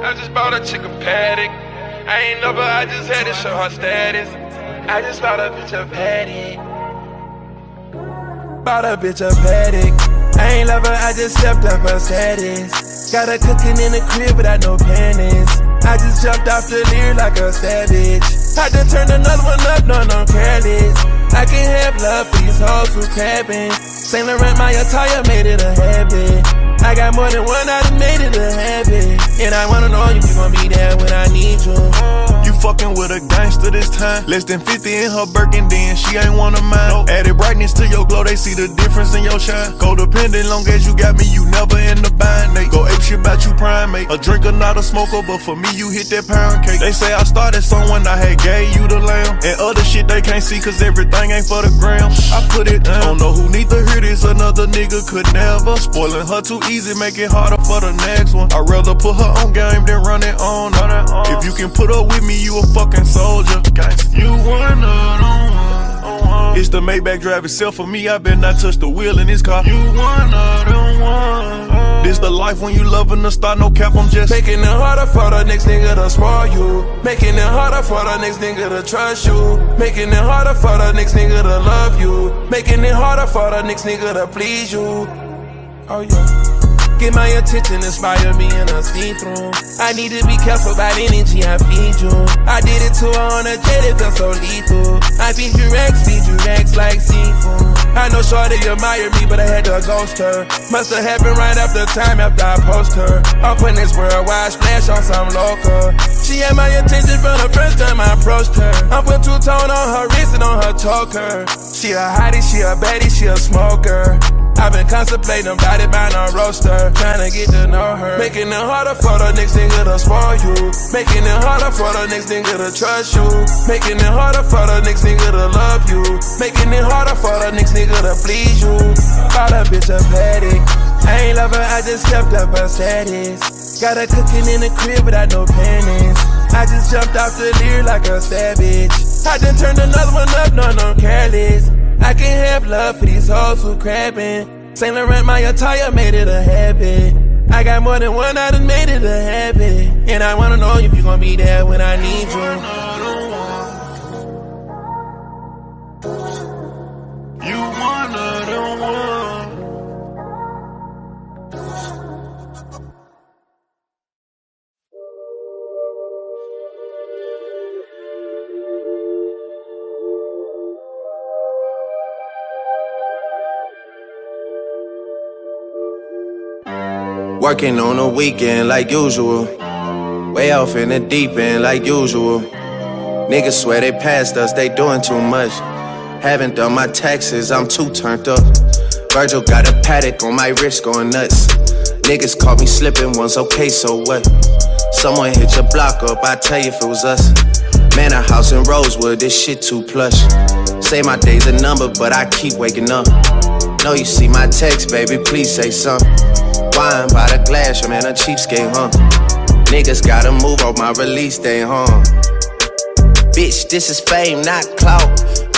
I just bought a chicken Patek. I ain't but I just had to show her status. I just bought a bitch a Patek. Bought a bitch a Patek. I ain't love her, I just stepped up her status. Got her cooking in the crib without no panties. I just jumped off the Lear like a savage. Had to turn another one up, no, no, careless. I can't have love for these hoes who crabbing. Saint Laurent, my attire made it a habit. I got more than one, I done made it a habit. And I wanna know if you gon' be there when I need you. Fucking with a gangster this time. Less than 50 in her Birkin, then she ain't one of mine. Nope. Added brightness to your glow, they see the difference in your shine. Codependent, long as you got me, you never in the bind. They go ape shit about you primate. A drinker, not a smoker, but for me, you hit that pound cake. They say I started someone, I had gave you the lamb. And other shit they can't see, cause everything ain't for the gram. I put it down. Don't know who need to hear this, another nigga could never. Spoiling her too easy, make it harder for the next one. I'd rather put her on game than run it on. If you can put up with me, you a fucking soldier. You one of them. Oh, oh. It's the Maybach drive itself for me. I bet not touch the wheel in this car. You one them one. This the life when you loving the star, no cap, I'm just Making it harder for the next nigga to spoil you. Making it harder for the next nigga to trust you. Making it harder for the next nigga to love you. Making it harder for the next nigga to please you. Oh yeah Get my attention, inspire me in a see-through. I need to be careful about energy I feed you. I did it to her on a jet, it felt so lethal. I feed you Rex, feed you Rex like seafood. I know Shorty admired me, but I had to ghost her. Must have happened right after time after I post her. I'm putting this worldwide splash on some local. She had my attention from the first time I approached her. I'm put two-tone on her wrist and on her choker. She a hottie, she a baddie, she a smoker. I've been contemplating it by no roaster. Trying to get to know her. Making it harder for the next nigga to spoil you. Making it harder for the next nigga to trust you. Making it harder for the next nigga to love you. Making it harder for the next nigga to please you. Call a bitch a Patek. I ain't love her, I just kept up her status. Got her cooking in the crib without no panties. I just jumped off the Lear like a savage. I done turned another one up, no, no. I can't have love for these hoes who crabbing. Saint Laurent, my attire made it a habit. I got more than one, I done made it a habit. And I wanna know if you gon' be there when I need. You Working on the weekend like usual. Way off in the deep end like usual. Niggas swear they passed us, they doing too much. Haven't done my taxes, I'm too turned up. Virgil got a Patek on my wrist going nuts. Niggas caught me slipping once, okay, so what? Someone hit your block up, I tell you if it was us. Man, a house in Rosewood, this shit too plush. Say my day's a number, but I keep waking up. Know you see my text, baby, please say something. Wine by the glass, man a cheapskate, huh? Niggas gotta move on my release day, huh? Bitch, this is fame, not clout.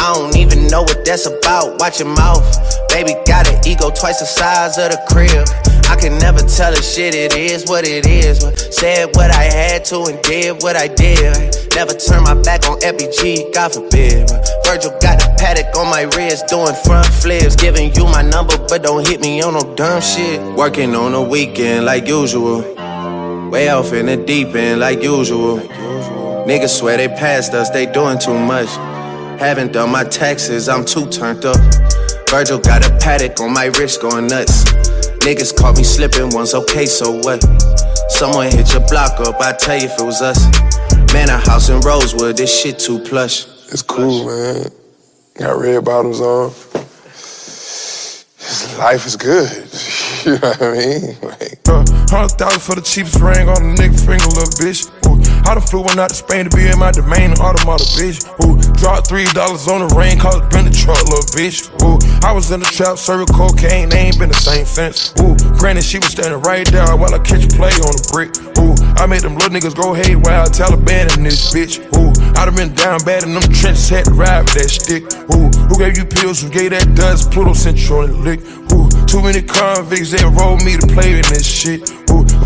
I don't even know what that's about. Watch your mouth. Baby got an ego twice the size of the crib. I can never tell a shit, it is what it is. Said what I had to and did what I did. Never turn my back on FBG, God forbid. Virgil got a Patek on my wrist, doing front flips. Giving you my number, but don't hit me on no dumb shit. Working on the weekend like usual. Way off in the deep end like usual. Niggas swear they passed us, they doing too much. Haven't done my taxes, I'm too turned up. Virgil got a Patek on my wrist going nuts. Niggas caught me slipping once, okay, so what? Someone hit your block up, I tell you if it was us. Man, a house in Rosewood, this shit too plush. It's cool, man. Got red bottoms on. Life is good. you know what I mean? Like, Hundred thousand for the cheapest ring on a nigga finger, little bitch. I done flew one out to Spain to be in my domain, automata, bitch. Ooh, dropped three dollars on the rain, cause it been the truck, little bitch. Ooh, I was in the trap, serving cocaine, they ain't been the same since. Ooh, granted, she was standing right there while I catch play on the brick. Ooh, I made them little niggas go haywire, Taliban in this bitch. Ooh, I done been down bad in them trenches, had to ride with that stick. Ooh, who gave you pills? Who gave that dust? Pluto on the lick. Ooh, too many convicts, they enrolled me to play in this shit.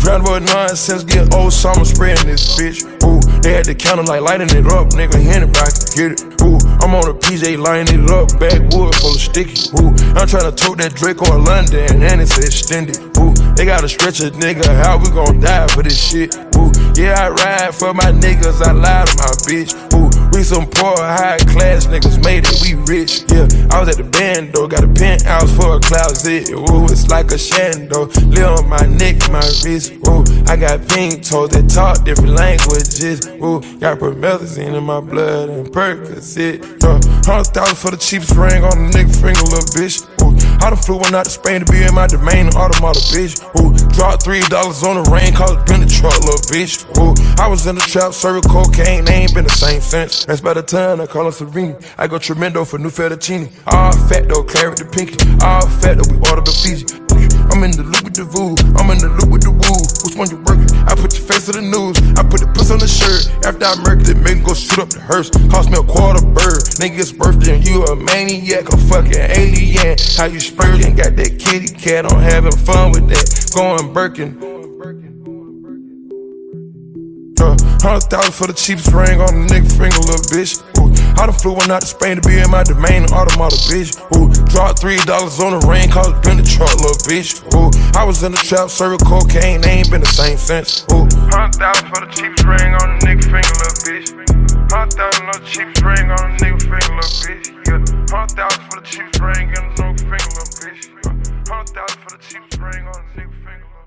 Of nonsense, get old summer spreading this bitch. Ooh, they had the counter like lighting it up, nigga. Anybody can get it. Ooh, I'm on a PJ lining it up, backwood full of sticky. Ooh, I'm trying to tote that Drake or London, and it's extended. Ooh, they gotta stretch nigga, how we gon' die for this shit? Ooh, yeah, I ride for my niggas, I lie to my bitch. Ooh, we some poor, high class niggas made it, we rich. Yeah, I was at the band though, got a penthouse for a closet. Ooh, it's like a shando. Live on my neck, my wrist. Ooh, I got pink toes that talk different languages. Ooh, got promethazine in my blood and Percocet. Uh, hundred thousand for the cheapest ring on the nigga finger, little bitch. Ooh, I done flew one out to Spain to be in my domain, automata, bitch. Ooh, dropped three dollars on the rain, cause it been the truck, little bitch. Ooh, I was in the trap, serving cocaine, they ain't been the same since. That's by the time I call her Serene. I go tremendo for new fettuccine. All fat though, claret the pinky. All fat though, we order the Fiji. I'm in the loop with the voo, I'm in the loop with the woo. Which one you working? I put your face in the news, I put the puss on the shirt. After I murdered it, make go shoot up the hearse. Cost me a quarter bird. Nigga's birthday and you a maniac, a fucking alien. How you spurting? Got that kitty cat, I'm having fun with that. Going Birkin. Hundred thousand for the cheapest ring on the nigga finger, little bitch. Ooh, I done flew one out to Spain to be in my domain, automata, bitch. Ooh, dropped three dollars on the rain, cause it been the truck, little bitch. Ooh, I was in the trap, serving cocaine, they ain't been the same since. Ooh, hundred thousand for the cheapest ring on the nigga finger, little bitch. Hundred thousand on the cheapest ring on the nigga finger, little bitch. Yeah, hundred thousand for the cheapest ring on the nigga finger, little bitch. Hundred thousand for the cheapest ring on the nigga finger, little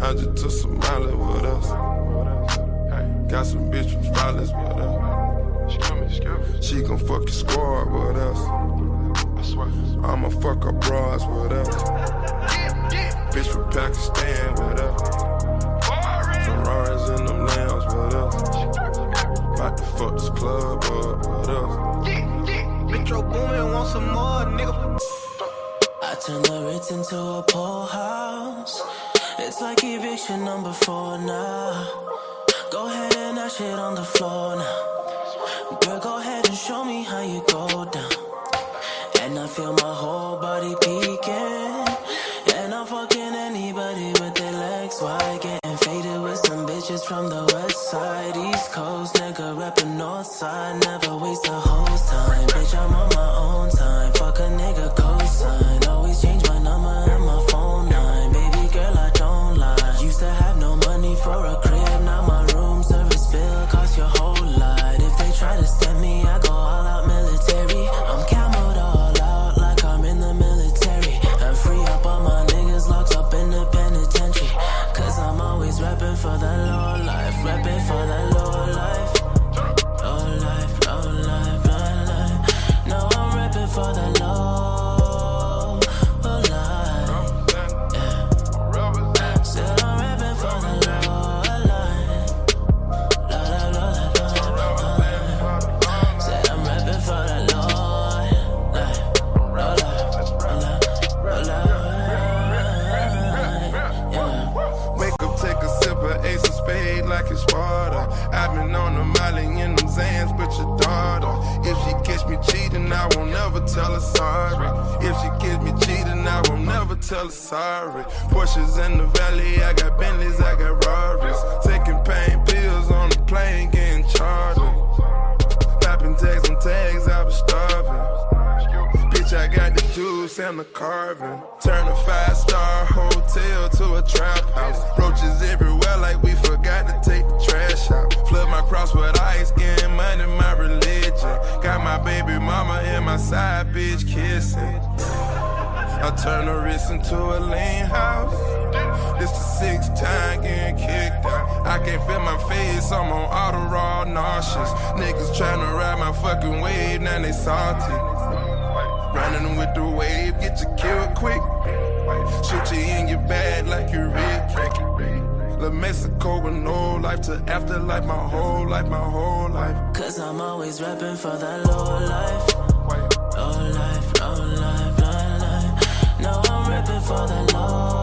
I just took some mileage with us. Got some bitch from Spotlights with us. She gon' fuck your squad with us. I'ma fuck her bras with us. Bitch from Pakistan with us. Ferraris in them lambs with us. About to fuck this club up with us. Metro Boomin want some more, nigga. I turn the Ritz into a pool house. It's like eviction number four now. Go ahead and that shit on the floor now. Girl, go ahead and show me how you go down. And I feel my whole body peeking. And I'm fucking anybody with their legs wide. Getting faded with some bitches from the west side. East Coast, nigga, reppin' north side. Never waste a whole time. Bitch, I'm on my own time. Fuck a nigga tell her sorry. If she catch me cheating, I won't never tell her sorry. Porsches in the valley, I got Bentleys, I got Rarries. Taking pain pills on the plane, getting charged. Popping tags on tags, I was starving. Bitch, I got the juice and the carving. Turn a five star hotel to a trap house. Roaches everywhere, like we forgot to take out. Flood my cross with ice, getting money, my religion. Got my baby mama and my side bitch kissing. I turn the wrist into a lean house. This the sixth time getting kicked out. I can't feel my face, I'm on auto raw nauseous. Niggas tryna ride my fucking wave, now they salty. Running with the wave, get you killed quick. Shoot you in your bag like you're Rick. La Mexico with no life to afterlife, my whole life, my whole life. Cause I'm always rapping for that low life. Low life, low life, low life. No, I'm rapping for the low,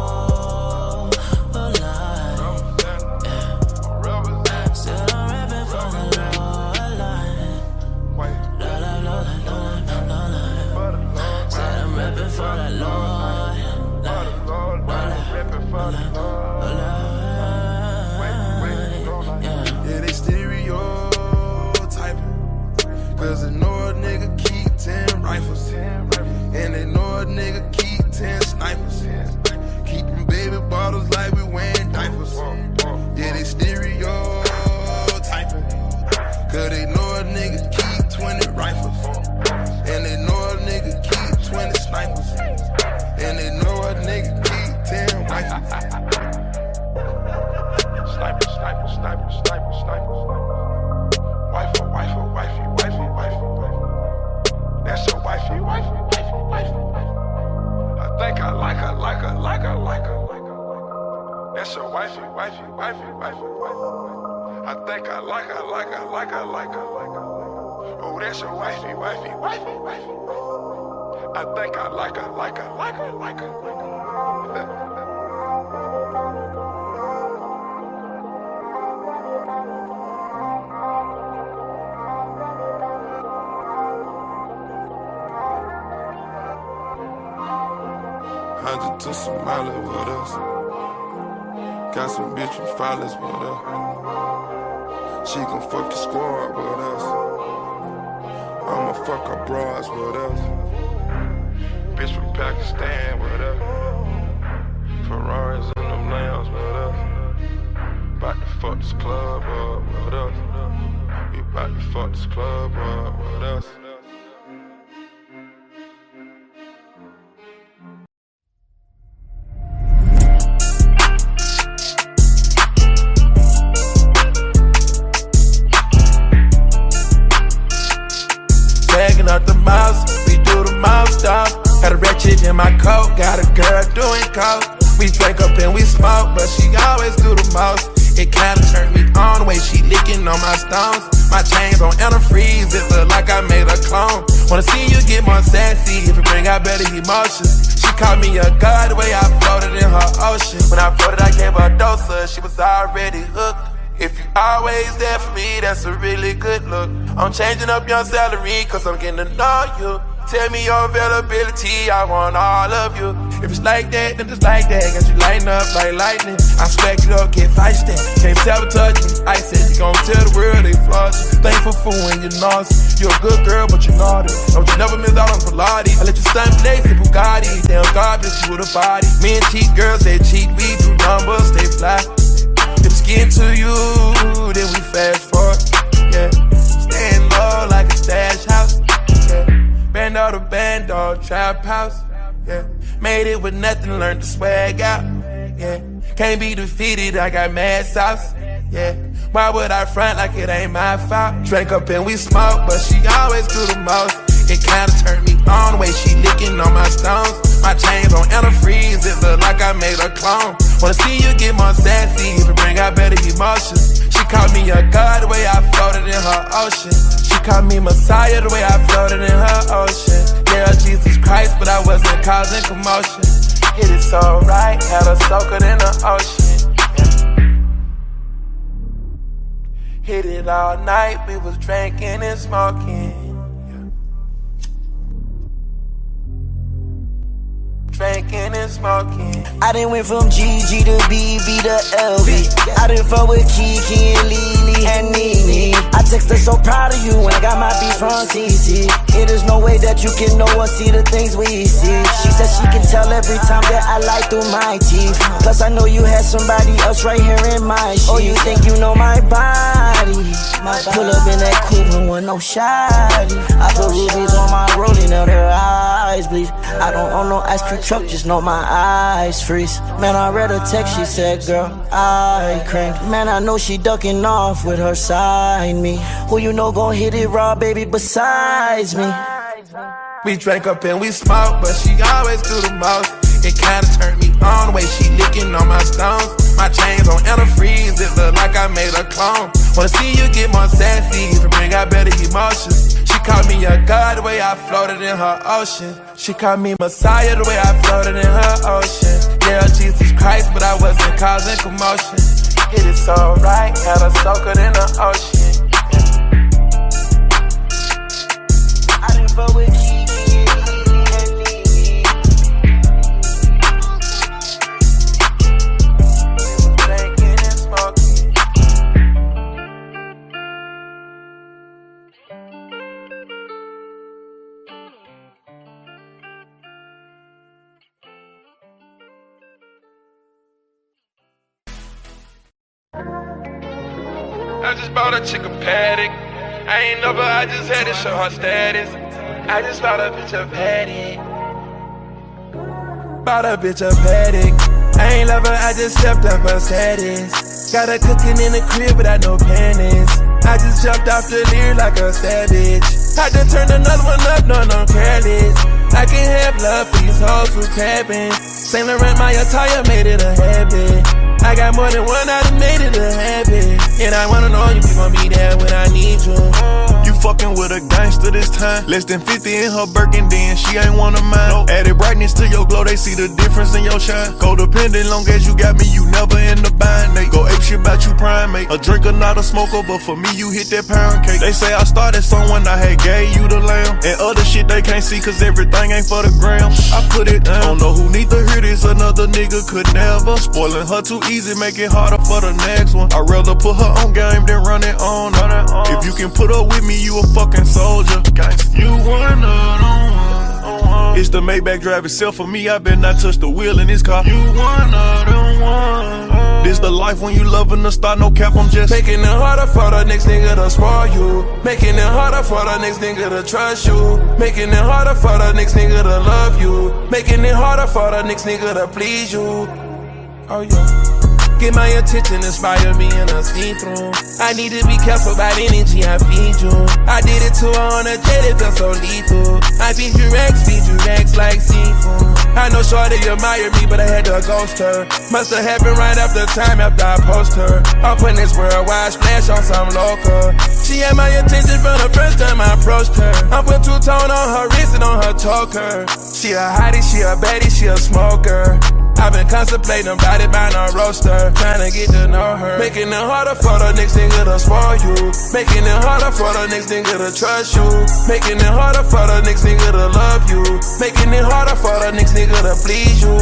wifey, wifey, wifey, wifey. I think I like her, like her, like her, like her, like. Oh, that's your wifey, wifey, wifey, wifey. I think I like her, like her, like her, like her, like. Hundred to Somalia with us. Got some bitch from Follies with us. Uh, she gon' fuck the squad with uh, us. I'ma fuck her bras with uh, us. Bitch from Pakistan with us. Ferraris and them lambs with us. About to fuck this club up with us. We about to fuck this club up with us. In my coat, got a girl doing coke. We drink up and we smoke, but she always do the most. It kinda turned me on the way she licking on my stones. My chains on antifreeze, it look like I made a clone. Wanna see you get more sassy if you bring out better emotions. She called me a god the way I floated in her ocean. When I floated, I gave her a dose of, she was already hooked. If you always there for me, that's a really good look. I'm changing up your salary, cause I'm getting to know you. Tell me your availability, I want all of you. If it's like that, then it's like that. Got you lighting up like lightning. I smack it up, get feisty. Can't sabotage me. I said you gon' tell the world they flaws. Thankful for when you're naughty. You're a good girl, but you're naughty. Don't you never miss out on Pilates. I let you stunt place in Bugatti. Damn garbage, you a body. Me and cheat girls, they cheat. We do numbers, they fly. If it's getting to you, then we fast forward. Yeah, staying low like a stash house. Band out the band, dog, trap house. Yeah, made it with nothing, learned to swag out. Yeah, can't be defeated, I got mad sauce. Yeah, why would I front like it ain't my fault? Drank up and we smoke, but she always do the most. It kinda turned me on the way she licking on my stones. My chains on antifreeze, it look like I made a clone. Wanna see you get more sassy you bring out better emotions. She called me a god the way I floated in her ocean. She called me Messiah the way I floated in her ocean. Yeah, Jesus Christ, but I wasn't causing commotion. It is so right, had her soaking in the ocean. Hit it all night, we was drinking and smoking. Drinking and smoking. I done went from GG to BB to LV. I done fuck with Kiki and Lily and Nene. I text her so proud of you when I got my beat from CC. It is no way that you can know or see the things we see. She said she can tell every time that I lie through my teeth. Plus I know you had somebody else right here in my sheets. Oh, you think you know my body? My Pull up in that coupe with no shoddy. I put rubies on my rolling out their eyes, please. I don't own no ice cream truck, just know my eyes freeze. Man, I read her text, she said, girl, I cranked. Man, I know she ducking off with her side me. Who you know gon' hit it raw, baby, besides me? We drank up and we smoked, but she always do the most. It kinda turned me on the way she licking on my stones. My chains on antifreeze, it look like I made a clone. Wanna see you get more sassy, if you bring out better emotions. Called me a god the way I floated in her ocean. She called me Messiah the way I floated in her ocean. Yeah, Jesus Christ, but I wasn't causing commotion. It is so right, had her soaking in the ocean. I done fuck with Just bought a Patek. I ain't never, I just had to show her status. I just bought a bitch a Patek. Bought a bitch a Patek. I ain't love her, I just stepped up her status. Got her cooking in the crib without no panties. I just jumped off the Lear like a savage. I just turned another one up, no, no careless. I can have love for these hoes who crabbing. Saint Laurent, my attire made it a habit. I got more than one, I done made it a habit. And I wanna know you gon' be there when I need you. You fucking with a gangster this time. Less than 50 in her Birkin, then she ain't one of mine. Added brightness to your glow, they see the difference in your shine. Codependent, long as you got me, you never in the bind. They go ape shit about you primate. A drinker, not a smoker, but for me, you hit that pound cake. They say I started someone, I had gave you the lamb. And other shit they can't see, cause everything ain't for the gram. I put it down. Don't know who need to hear this, another nigga could never. Spoiling her too easy, make it harder for the next one. I'd rather put her on game than run it on. Run it on. If you can put up with me, you a fucking soldier. You one of them one. It's the Maybach drive itself for me. I better not touch the wheel in this car. You one of them one. This the life when you loving the star, no cap, I'm just Making it harder for the next nigga to spoil you Making it harder for the next nigga to trust you Making it harder for the next nigga to love you Making it harder for the next nigga to please you Oh yeah Get my attention, inspire me in a see-through. I need to be careful about energy I feed you. I did it to her on a jet, it felt so lethal. I feed you racks, feed you racks like seafood. I know Shorty admire me, but I had to ghost her. Must have happened right after time after I post her. I'm putting this worldwide splash on some local. She had my attention from the first time I approached her. I put two-tone on her wrist and on her choker. She a hottie, she a baddie, she a smoker. I've been contemplating about it buying a roaster, trying to get to know her. Making it harder for the next nigga to spoil you. Making it harder for the next nigga to trust you. Making it harder for the next nigga to love you. Making it harder for the next nigga to please you.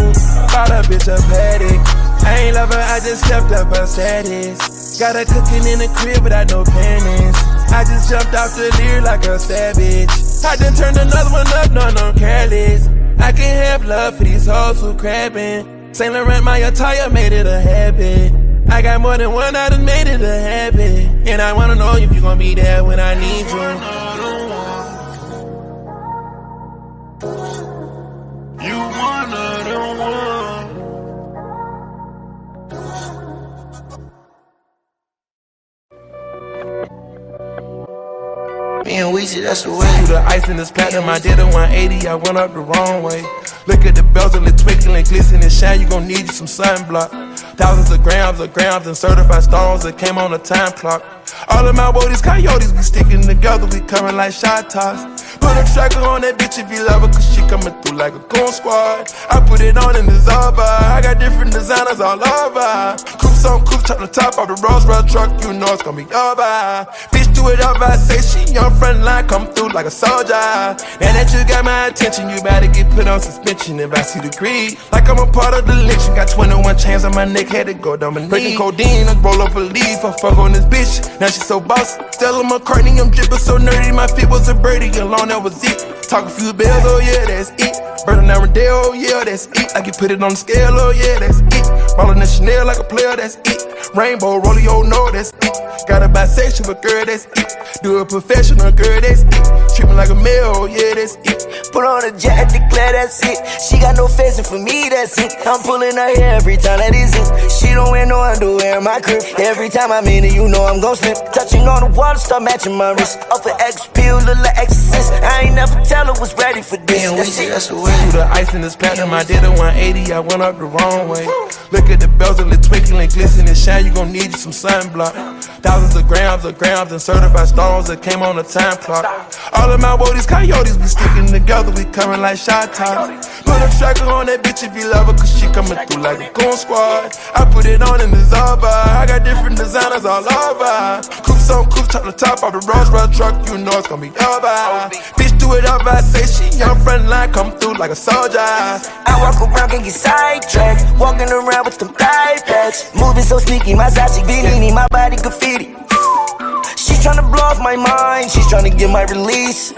Bought a bitch a Patek. I ain't love her, I just stepped up her status. Got her cooking in the crib without no panties. I just jumped off the Lear like a savage. I done turned another one up, no, no careless. I can have love for these hoes who crabbing. Saint Laurent, my attire made it a habit. I got more than one, I done made it a habit. And I wanna know if you gon' be there when I need you. You Weezy, that's the way. Through the ice in this platinum, I did a 180, I went up the wrong way. Look at the bezel, it twinkling, glistening, and shine, you gon' need you some sunblock. Thousands of grams of grams and certified stones that came on a time clock. All of my woodies, coyotes, we sticking together, we coming like shot toss. Put a tracker on that bitch if you love her, cause she coming through like a goon squad. I put it on in the Zaba, I got different designers all over. Coops on coops, top the top of the Rolls Royce truck, you know it's gonna be over. Bitch, do it up, I say she on front line, come through like a soldier. Now that you got my attention, you better get put on suspension if I see the creed. Like I'm a part of the lynching, got 21 chains on my neck, had to go down my knee. Breaking codeine, I roll up a leaf, I fuck on this bitch. Now she so boss. Stella McCartney, I'm drippin' so nerdy, my feet was a birdie, alone that was it. Talk a few bells, oh yeah, that's it. Burning down Rodeo, oh yeah, that's it. I can put it on the scale, oh yeah, that's it. Rollin' the Chanel like a player, that's it. Rainbow, rolling, oh no, that's it. Got a bisexual girl, that's it. Do a professional girl, that's it. Treat me like a male, oh yeah, that's it. Put on a jacket, declare that's it. She got no face, and for me, that's it. I'm pulling her hair every time that is it. She don't wear no underwear in my crib. Every time I'm in it, you know I'm gon' slip. Touching on the water, start matching my wrist. Off an X pill, look like exorcist. I ain't never tell her was ready for this. That's we it. that's the way. Through the ice in this platinum, I did a 180, I went up the wrong way. Look at the bezel, it twinkling, glistening, shine, you gon' need you some sunblock. Thousands of grams of grams and certified stones that came on the time clock. All of my woodies, coyotes, we sticking together, we coming like shot tops. Put a tracker on that bitch if you love her, cause she coming through like a goon squad. I put it on in the Zaba, I got different designers all over. Coops on coops, top the top of the Rolls Royce truck, you know it's gonna be over. Bitch, do it up, I say she on front line, come through like a soldier. I walk around, can get sidetracked. Walking around with them thigh pads. Moving so sneaky, my Sachi Bellini, my body graffiti. She tryna blow off my mind. She's tryna get my release.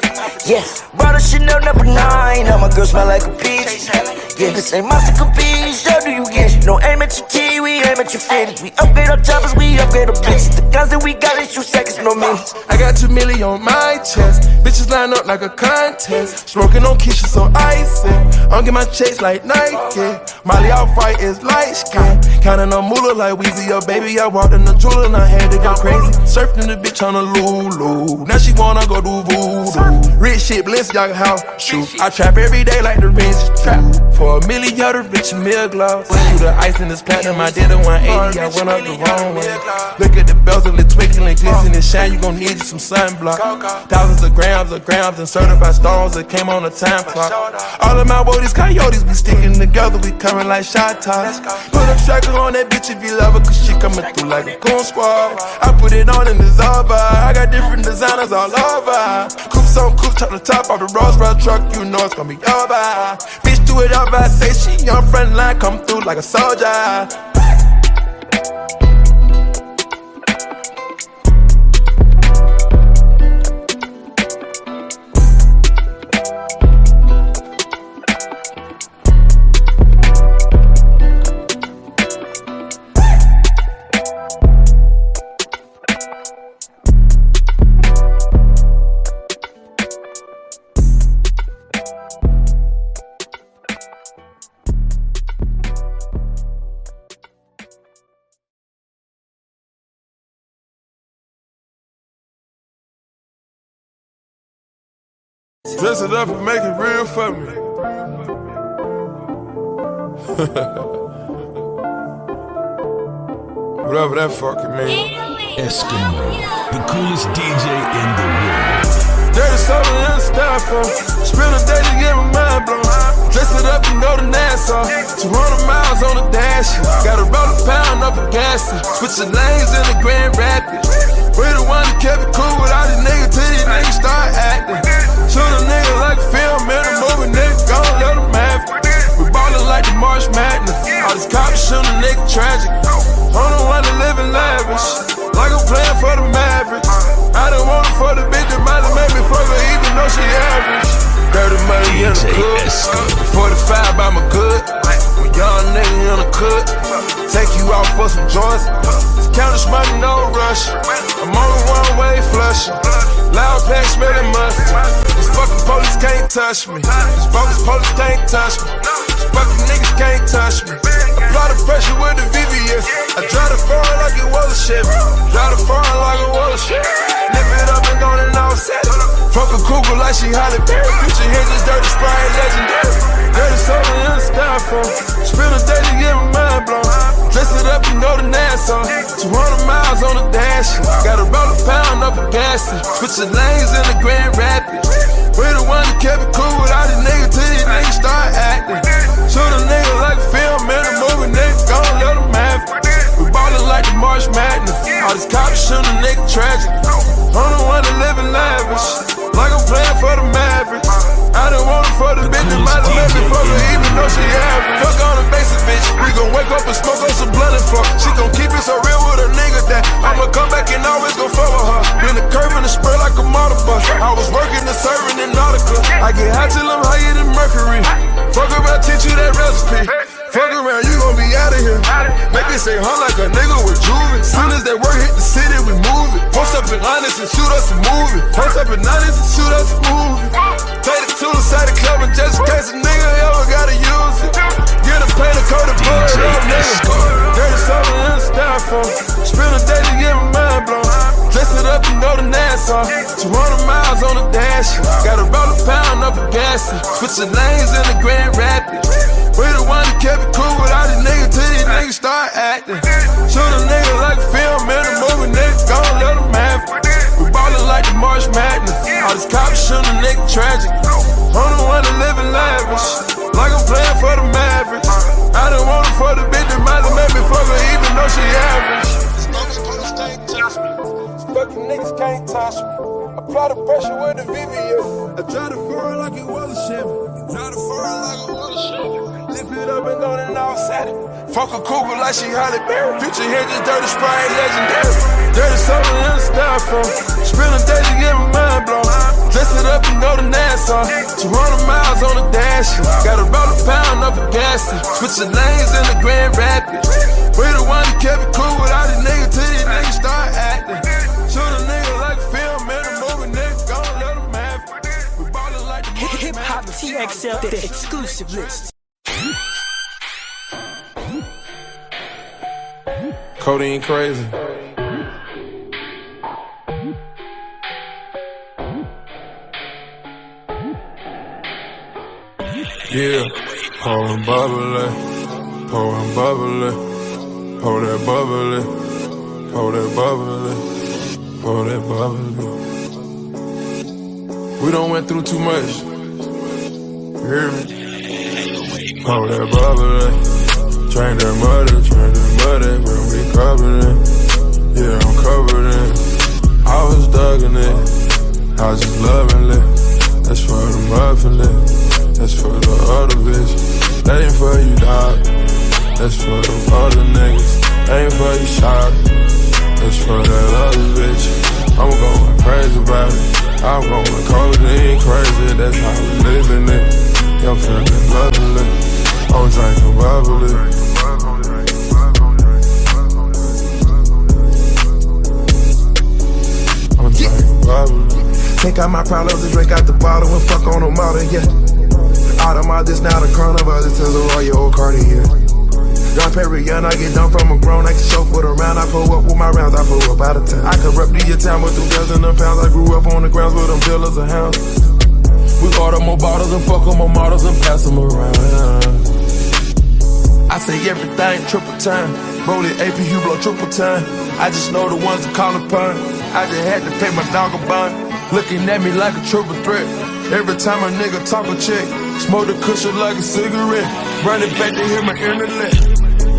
Yeah, brought a Chanel number nine. Now my girl smell like a peach. Yeah, this ain't Monster Beach. How do you get? No aim at your T, we aim at your fitties. We upgrade our choppers, we upgrade our bitches. The guns that we got is two seconds, no minutes. I got two million on my chest. Bitches line up like a contest. Smoking on Keisha, so icy. I don't get my chase like Nike. Molly off white is light skin. Counting on moolah like Weezy, your baby. I walked in the jeweler and I had to go crazy. Surfing the bitch on a Lulu. Now she wanna go do voodoo. Rich shit, bliss, y'all house. Shoot. I trap every day like the rich trap. For a million, the rich meal gloss. Through the ice in this platinum, I did a 180. I went up the wrong way. Look at the bells and the twinkling, glistening, and shine. You gon' need you some sunblock. Thousands of grams of grams and certified stones that came on the time clock. All of my woodies, coyotes, be sticking together. We like shot tops. Put a tracker on that bitch if you love her, cause she coming through like a coon squad. I put it on in the Zaba. I got different designers all over. Coops on coops, chop the top off the Rolls Royce truck. You know it's gonna be over. Bitch, do it up, I say she on front line, come through like a soldier. Dress it up and make it real for me. Whatever that fucking means. Eskimo, the coolest DJ in the world. Dirty soda in the styrofoam. Uh, spend a day to get my mind blown. Dress it up and go to Nassau. 200 miles on the dash. Got a roll a pound up a gas. Switching lanes in the Grand Rapids. We the one that kept it cool with all these niggas till these niggas start acting. Shoot a nigga like a film in a movie, nigga, gon' let them have it. We ballin' like the March Madness. All these cops shoot a nigga tragic. I don't wanna live in lavish. Like I'm playing for the Mavericks. I don't want it for the bitch that might have made me fuck her even though she average. Dirty money in the cook. 45 by my good. When young nigga in the cook. Take you out for some joints. Count this money, no rush. I'm on the one way flushing. Loud pack smelling mustard. This fucking police can't touch me. This bogus police can't touch me. Fucking niggas can't touch me. Apply the pressure with the VVS. I drive the foreign like it was a Chevy. Drive the foreign like it was a Chevy. Lift it up and go and offset it. Fuck a cougar like she Halle Berry. Future Hendrix, dirty sprite, legendary. Dirty soda in the styrofoam. Spend a day to get my mind blown. Dress it up and go to Nassau. 200 miles on the dash. Got a roll a pound up a gas. Switching lanes in the Grand Rapids. We the one that kept it cool with all these niggas till these niggas start acting. Shoot a nigga like a film in a movie, nigga, gon' let them have it. We ballin' like the March Madness. All these cops shoot a nigga tragic. I'm the one that live in lavish. Like I'm playing for the Mavericks. Post up in honest and shoot us movie. Take it to the side of the club and just in case a nigga ever gotta use it. Get a paint a coat of blood up, nigga. Dirty soda in the styrofoam. Spend a day to get my mind blown. Dress it up and go to Nassau. 200 miles on the dash. Got a roll a pound up a gas. Switching lanes in the Grand Rapids. We the one that kept it cool with all these niggas till these niggas start acting. Shoot a nigga like a film in a movie, nigga, gon' let like the March Madness. All these cops shoot a nigga tragic. I'm the one that live in lavish. Like I'm playing for the Mavericks. I don't want it for the bitch that might have made me fuck her even though she average. Fucking niggas can't touch me. Apply the pressure with the VVS. I try to foreign like it was a Chevy. Try to foreign like it was a Chevy. Lift it up and go it. Fuck a cougar like she Halle Berry. Future Hendrix, dirty sprite, legendary. Dirty the style styrofoam. Spend a day to get my mind blown. Dress it up and go to Nassau. 200 miles on the dash. Got a roll a pound up a gas. Switch the lanes in the Grand Rapids. We the one that kept it cool without these niggas till these niggas start acting. Shoot a nigga like film in a movie, nigga. Gon' let them have it. We ballin' like the Hip Hop TXL, the exclusive list. Codeine crazy. Yeah, pouring bubbly, pouring bubbly, pour that bubbly, pour that bubbly, pour that bubbly. We don't went through too much. You hear me? Pour that bubbly, drink that muddy, drink that muddy, when we covered it. Yeah, I'm covered in. I was dugging it, I was just loving it. That's for the muffin lip. That's for the other bitch. That ain't for you, dog. That's for the other niggas. That ain't for you, shot. That's for that other bitch. I'm going crazy about it. I'm going codeine crazy. That's how we living it. Y'all feeling lovely. I'm drinking bubbly. Take out my problems and drink out the bottle and fuck on them all, yeah. Out of my this now the carnival, this is a Royal Cartier. John Perry young, I get done from a grown, I can show for the round. I pull up with my rounds, I pull up out of town. I corrupt the town with them girls and pounds. I grew up on the grounds with them pillars and hounds. We order more bottles and fuck on more models and pass them around. I say everything triple time. Roll it AP, you blow triple time. I just know the ones to call upon. I just had to pay my dog a bond. Looking at me like a triple threat. Every time a nigga talk a check, smoke the cushion like a cigarette. Run it back to hear my internet.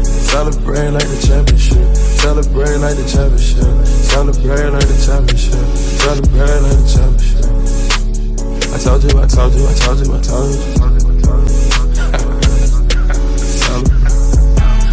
Celebrate like the championship. Celebrate like the championship. Celebrate like the championship. Celebrate like the championship. I told you, I told you, I told you, I told you.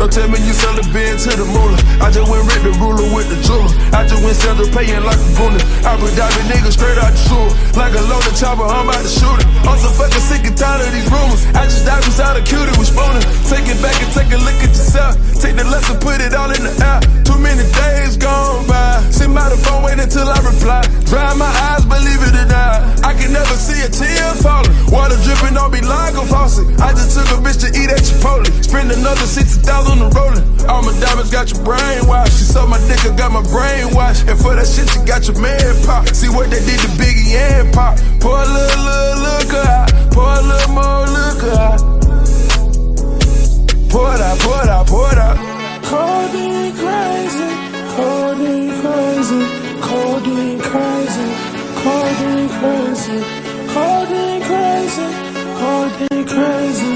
Don't tell me you sell the bin to the moolah. I just went rip the ruler with the jeweler. I just went sell the paying like a gooner. I put diving niggas straight out the sewer. Like a loaded chopper, I'm about to shoot it. I'm so fucking sick and tired of these rumors. I just dive inside a cutie with spooning. Take it back and take a look at yourself. Take the lesson, put it all in the air. Too many days gone by. Sit by the phone, wait until I reply. Dry my eyes, believe it or not. I can never see a tear falling. Water dripping on me like a faucet. I just took a bitch to eat at Chipotle. Spend another 60,000 on the rolling. All my diamonds got your brain washed. She sucked my dick, I got my brain washed. And for that shit, you got your man pop. See what they did to Biggie and Pop. Pour a little, little, look out. Pour a little more, look out. Pour it out, pour it out, pour it out. Codeine crazy, codeine crazy, codeine crazy, codeine crazy, codeine crazy, codeine crazy.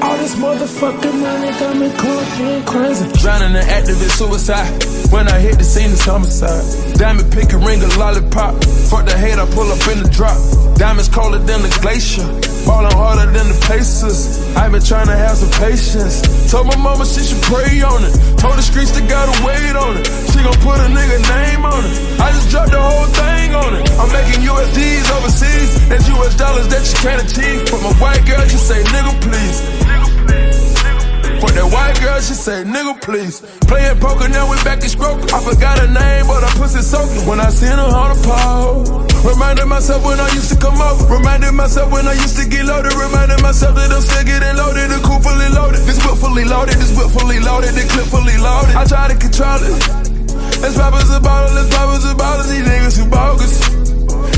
All this motherfucking money got me codeine crazy. Drowning in activist suicide. When I hit the scene, it's homicide. Diamond pick a ring, a lollipop. Fuck the hate, I pull up in the drop. Diamonds colder than the glacier. Ballin' harder than the Pacers. i been trying to have some patience. Told my mama she should pray on it. Told the streets they gotta wait on it. She gon' put a nigga name on it. I just dropped the whole thing on it. I'm making USDs overseas. That's US dollars that you can't achieve. For my white girl, she say, nigga, please. For that white girl, she say, nigga, please. Playing poker, now we back to stroke. I forgot her name, but her pussy soaking. When I seen her on the pole. Reminded myself when I used to come over. Reminded myself when I used to get loaded. Reminded myself that I'm still getting loaded. The coupe fully loaded. This whip fully loaded. This whip fully loaded. The clip fully loaded. I try to control it. Let's pop us a bottle. Let's pop us a bottle. These niggas who bogus.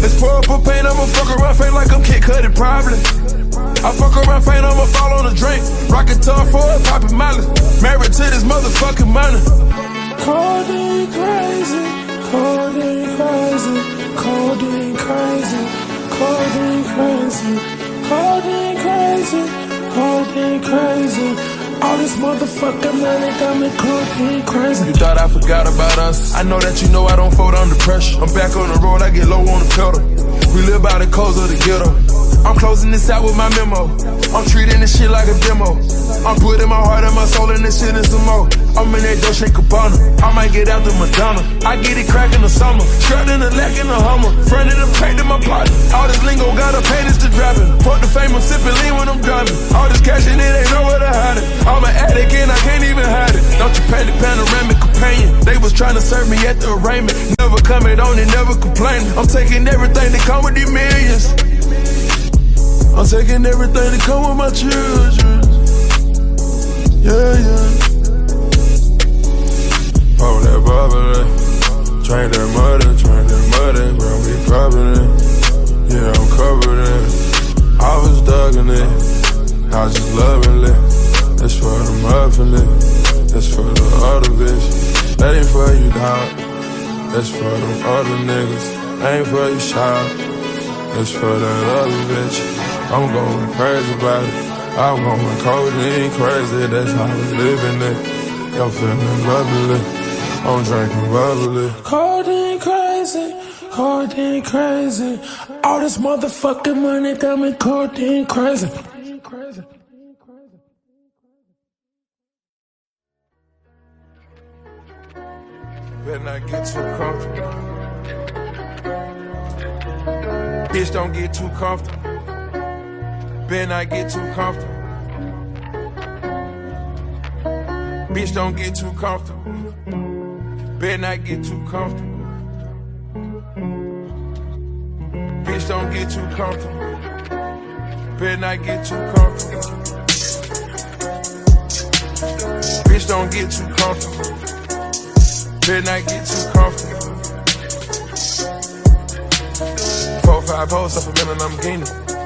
Let's pour up a paint. I'ma fuck around, fake like I'm Kid Cudi, probably. I fuck around, faint, I'ma fall on a drink. Rockin' tongue for it, poppin' mileage. Married to this motherfucking money. Codeine crazy, codeine crazy, codeine crazy, codeine crazy, codeine crazy, codeine crazy. All this motherfucking money got me codeine crazy. You thought I forgot about us? I know that you know I don't fold under pressure. I'm back on the road, I get low on the pedal. We live by the codes of the ghetto. I'm closing this out with my memo. I'm treating this shit like a demo. I'm putting my heart and my soul in this shit and some more. I'm in that Dolce Gabbana. I might get out the Madonna. I get it crack in the summer. Strapped in the lack in the Hummer. Front of the paint in my pocket. All this lingo gotta pay this to driving. Fuck the fame, I'm sipping lean when I'm driving. All this cash in it ain't nowhere to hide it. I'm an addict and I can't even hide it. Don't you panic, panoramic companion. They was trying to serve me at the arraignment. Never coming on and never complaining. I'm taking everything that come with these millions. I'm taking everything to come with my children. Yeah, yeah. Pop that bubbly. Drink that muddy, drink that muddy. Bro, we poppin' it. Yeah, I'm covered in. I was dugging it. I just loving it. That's for the muffin it. That's for the other bitch. That ain't for you, dog. That's for them other niggas. Ain't for you, child. That's for that other bitch. I'm going crazy about it. I'm going codeine crazy. That's how we living it. I'm feeling lovely. I'm drinking bubbly. Codeine crazy, codeine crazy. All this motherfucking money got me codeine crazy. Better not get too comfortable. Bitch, don't get too comfortable. Better not get too comfortable. Bitch, don't get too comfortable. Better not get too comfortable. Bitch, don't get too comfortable. Better not get too comfortable. Bitch, don't get too comfortable. Better not get too comfortable. Four, five hoes off a million Lamborghini.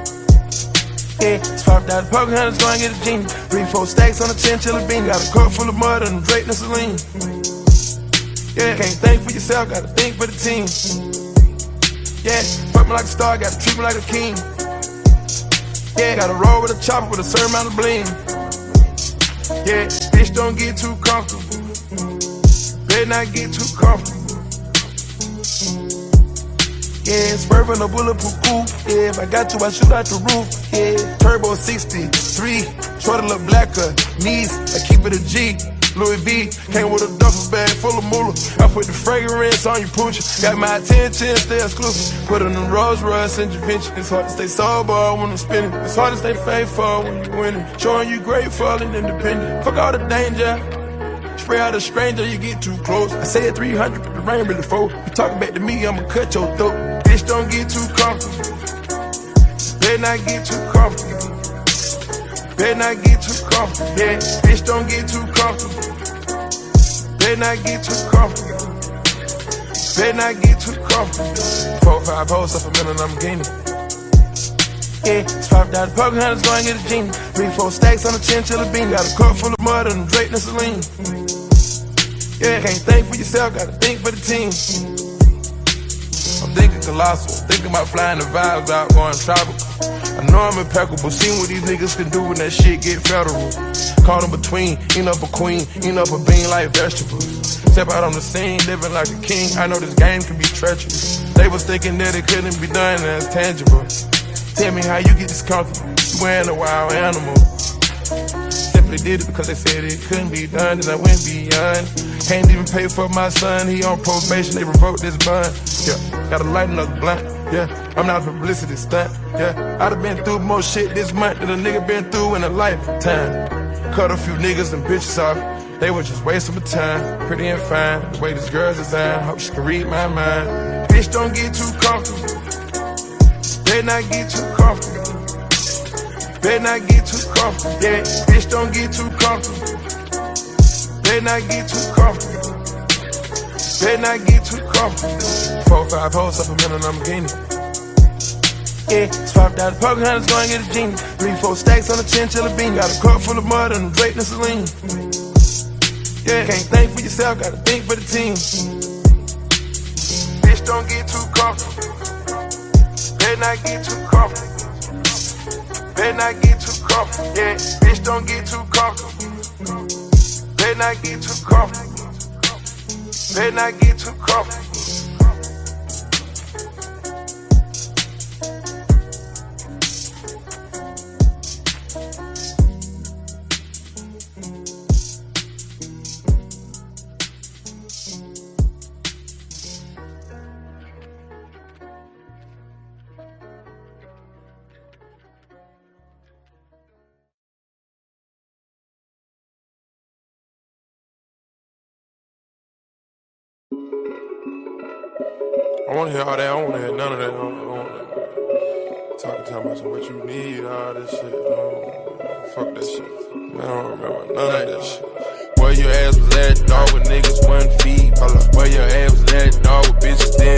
Yeah, it's five dollar poker hunters going get a genie. Three, four stacks on a chinchilla bean. Got a cup full of mud and a Drake and Celine. Yeah, can't think for yourself, gotta think for the team. Yeah, fuck me like a star, gotta treat me like a king. Yeah, gotta roll with a chopper with a certain amount of bling. Yeah, bitch, don't get too comfortable. Better not get too comfortable. Yeah, swerving a bulletproof coupe. Yeah, if I got you, I shoot out the roof. Yeah, turbo 63, short a little blacker. Knees, I keep it a G. Louis V came with a duffel bag full of moolah. I put the fragrance on your pooch. Got my attention, stay exclusive. Put on the Rolls Royce intervention. It's hard to stay sober when I'm spinning. It's hard to stay faithful when you're winning. Showing you grateful and independent. Fuck all the danger. Spray out a stranger, you get too close. I said 300, but the rain really fold. You talking back to me, I'ma cut your throat. Bitch, don't get too comfortable. Better not get too comfortable. Better not get too comfortable. Yeah, bitch, don't get too comfortable. Better not get too comfortable. Better not get too comfortable. Four, five hoes off a million Lamborghini. Yeah, it's five dollar poker hunters going get a genie. Three, four stacks on a chinchilla bean. Got a cup full of mud and Drake and Celine. Yeah, can't think for yourself, gotta think for the team. I'm thinking colossal, thinking about flying the vibes out, going tropical. I know I'm impeccable, seen what these niggas can do when that shit get federal. Caught in between, eating up a queen, eating up a bean like vegetables. Step out on the scene, living like a king. I know this game can be treacherous. They was thinking that it couldn't be done, it's tangible. Tell me how you get this comfortable. You wearing a wild animal. Simply did it because they said it couldn't be done, and I went beyond. Can't even pay for my son, he on probation, they revoked this bond. Yeah, gotta light another blunt. Yeah, I'm not a publicity stunt. Yeah, I'd have been through more shit this month than a nigga been through in a lifetime. Cut a few niggas and bitches off. They were just wasting my time. Pretty and fine, the way this girl's designed. Hope she can read my mind. Bitch, don't get too comfortable. Better not get too comfortable. Better not get too comfortable. Yeah, bitch, don't get too comfortable. Better not get too comfortable. Better not get too comfortable. Four, five hoes up a minute, I'm Lamborghini. Yeah, it's five dollar poker hunters going get a genie. Three, four stacks on a chinchilla bean. Got a cup full of mud and a Drake and Celine. Yeah, can't think for yourself, gotta think for the team. Bitch, don't get too comfortable. Better not get too comfortable. Better not get too comfortable. Yeah, bitch, don't get too comfortable. Better not get too comfortable. Better not get too comfortable. want to hear all that. I don't want to hear none of that. I don't, I don't Talking to about what you need, all this shit. Oh, fuck that shit. Man, I don't remember none of that shit. Where your ass was at, dog, with niggas one feet. Where your ass was at, dog, with bitches then.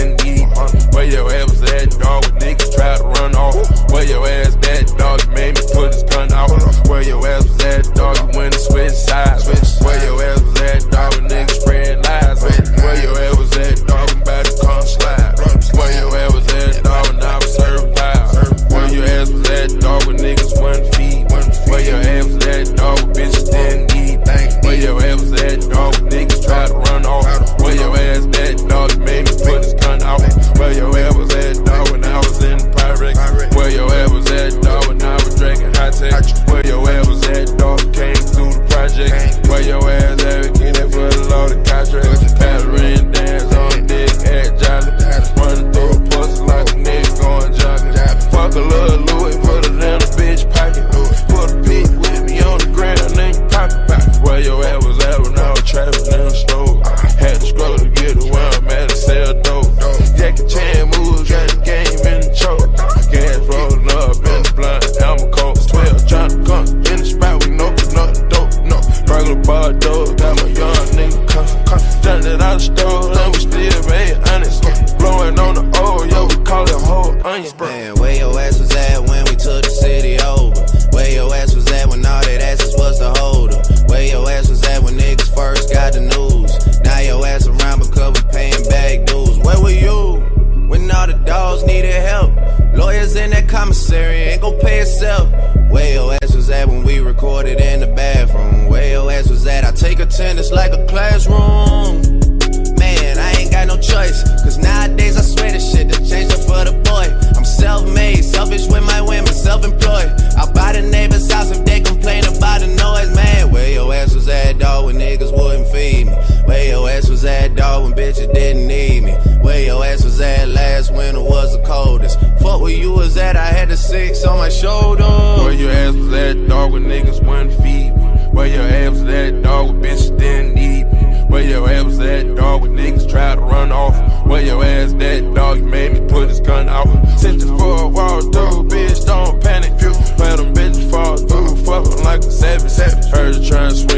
That's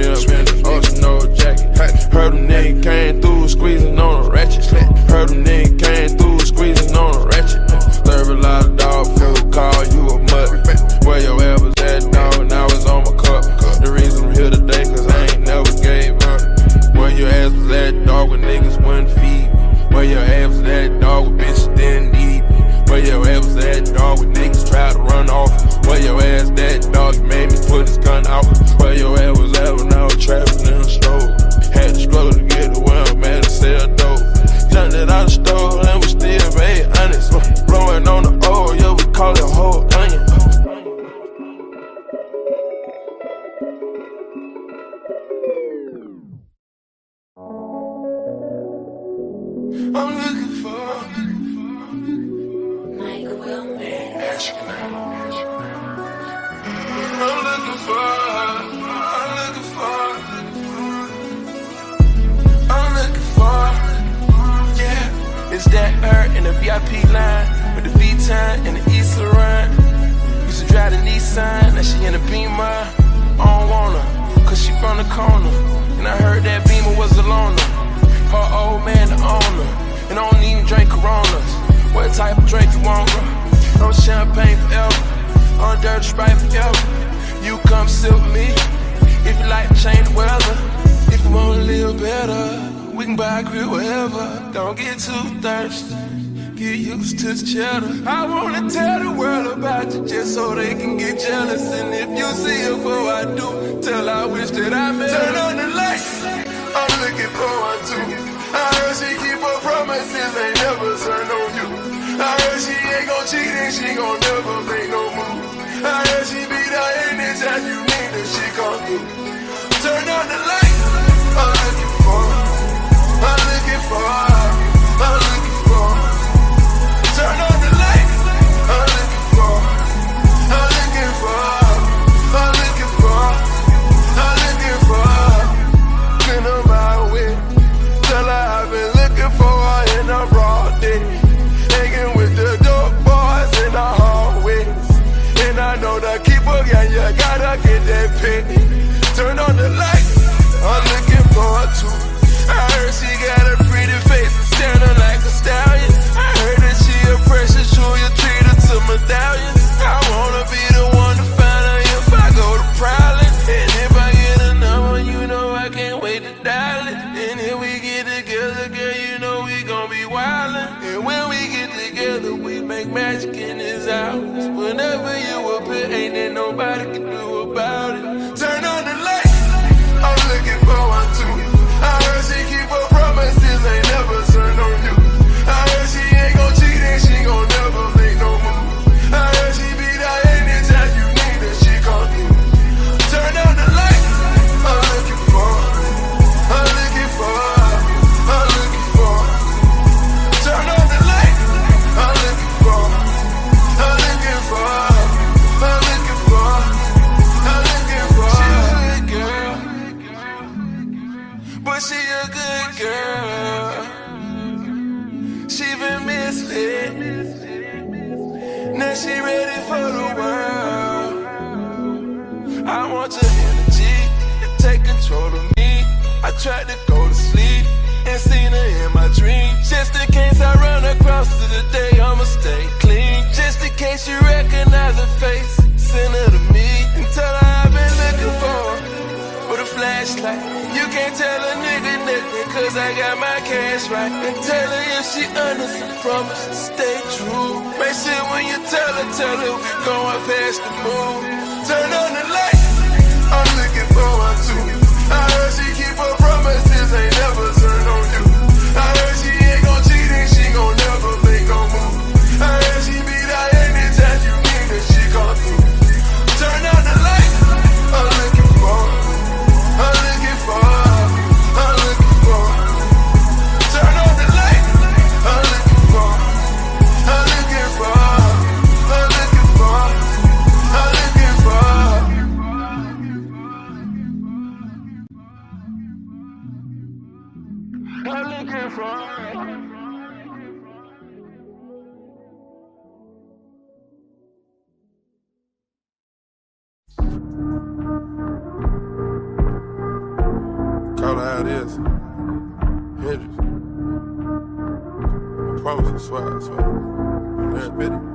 I get that penny. Turn on the light. I'm looking for her too. I heard she got a pretty face and sound like Call it how it is. Hendrix. I promise, I swear, I swear. Larry Biddy.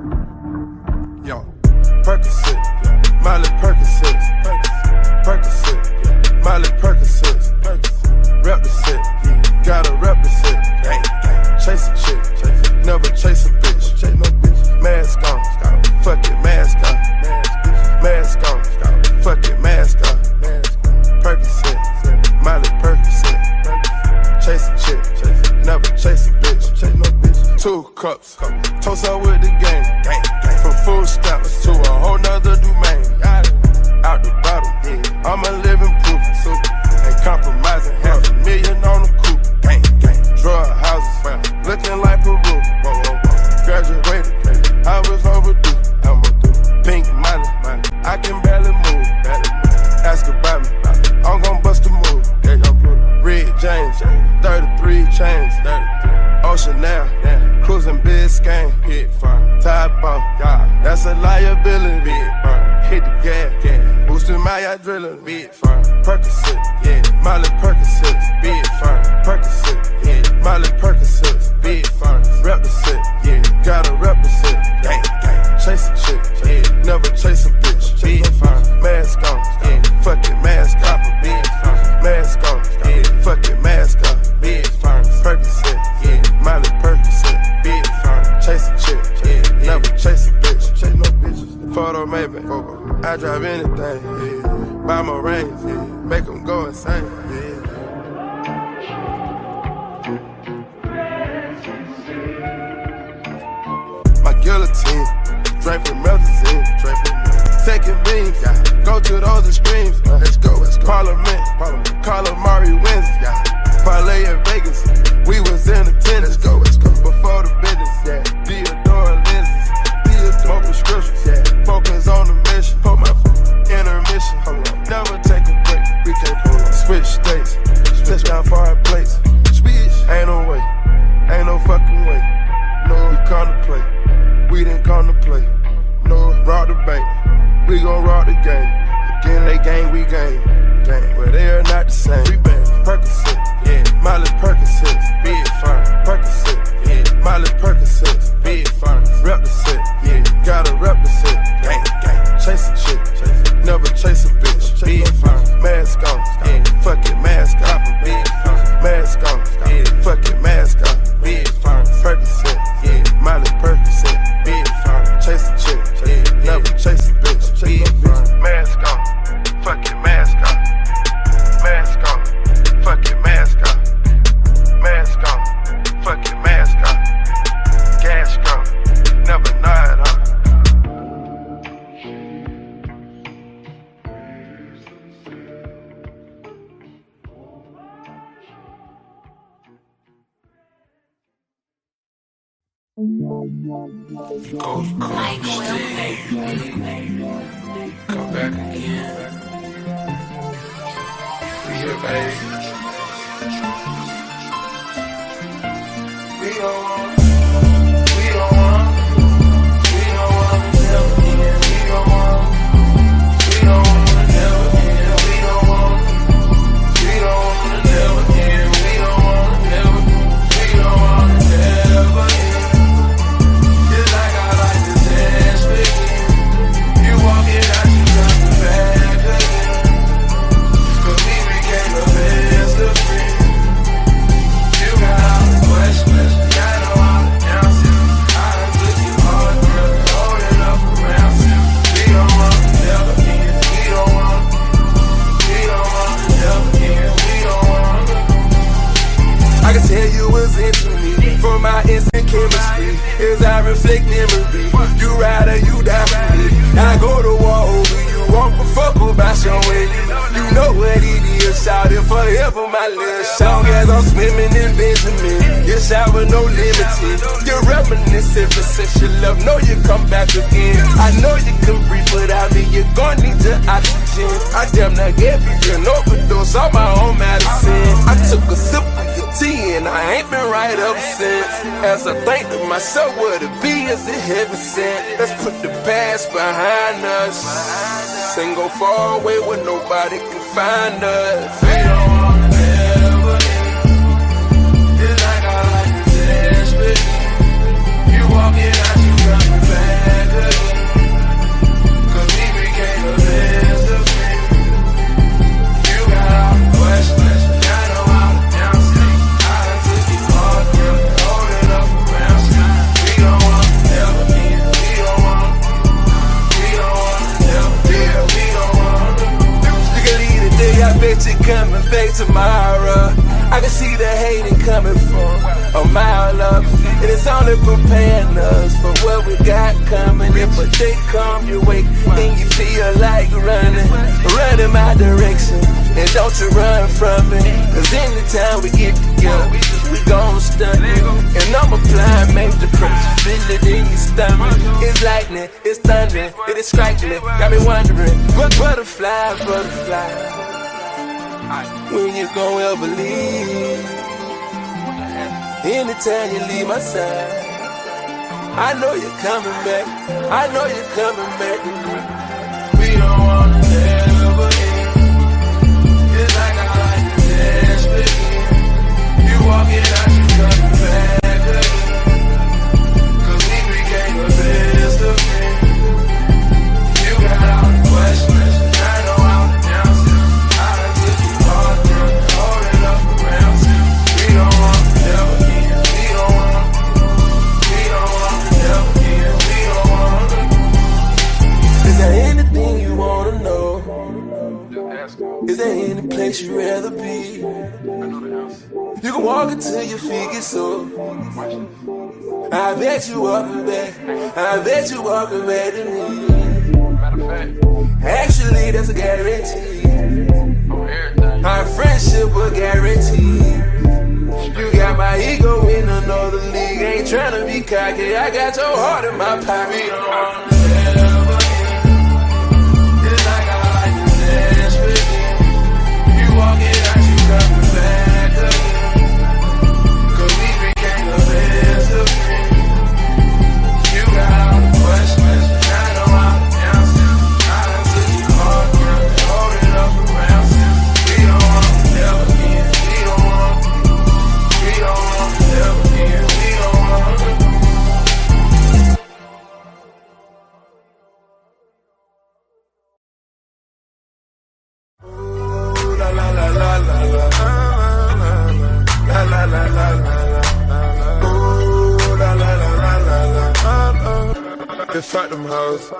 Little song. As I'm swimming in Benjamin, you shower no limited. You're reminiscent for sexual love, know you come back again. I know you can breathe without me, you're gonna need your oxygen. I damn near gave you an overdose on my own medicine. I took a sip of your tea and I ain't been right up since. As I think to myself, what it be is it heaven sent. Let's put the past behind us and go far away where nobody can find us. Coming back tomorrow. I can see the hating coming from a mile up. And it's only preparing us for what we got coming. If a day come you wake and you feel like running, run in my direction. And don't you run from me. Cause anytime we get together, we gon' stun it. And I'm applying major pressure. Feel it in your stomach. It's lightning, it's thunder, it is striking. Got me wondering, what butterfly, butterfly? When you gon' ever leave? Anytime you leave my side, I know you're coming back. I know you're coming back. We don't want to never end. It's like to dance with you. You walking Is there any place you'd rather be? You can walk until your feet get sore. I bet you walking back. I bet you walking back to me. Actually, that's a guarantee. Our friendship a guarantee. You got my ego in another league. Ain't tryna be cocky. I got your heart in my pocket. Them hoes.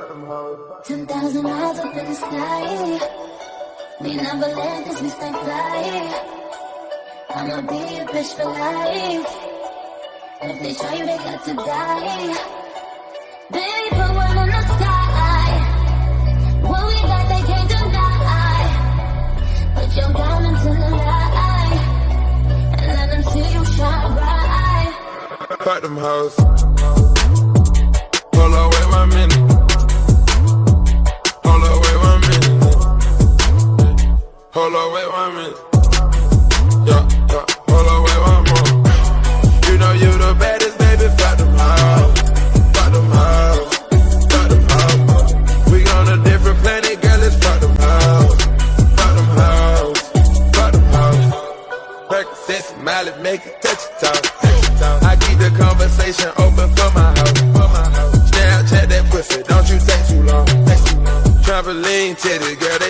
10,000 miles up in the sky. We never land cause we stay fly. I'ma be a bitch for life. If they try you, they got to die. Baby, put one in the sky. What we got, they can't deny. Put your diamonds in the light. And let them see you shine bright. Fuck them hoes one minute. Hold up, wait one minute. Hold up, wait one minute. Yeah. Hold up, wait one more. You know you the baddest, baby. Fuck them hoes. Fuck them hoes. Fuck them hoes. We on a different planet, girl. It's fuck them hoes. Fuck them hoes. Fuck them hoes. Percocets, Miley, make it touch your toe. I keep the conversation open. tainted, girl.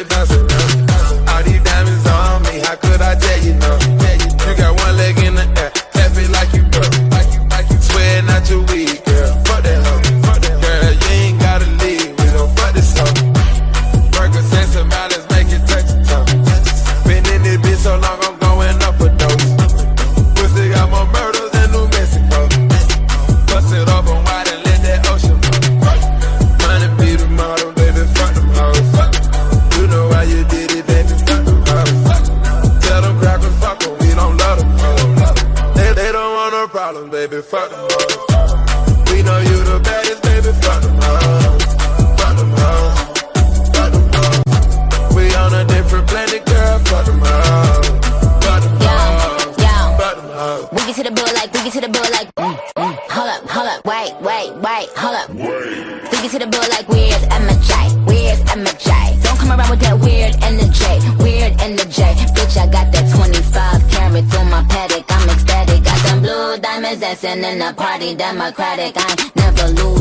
in a party democratic. I never lose.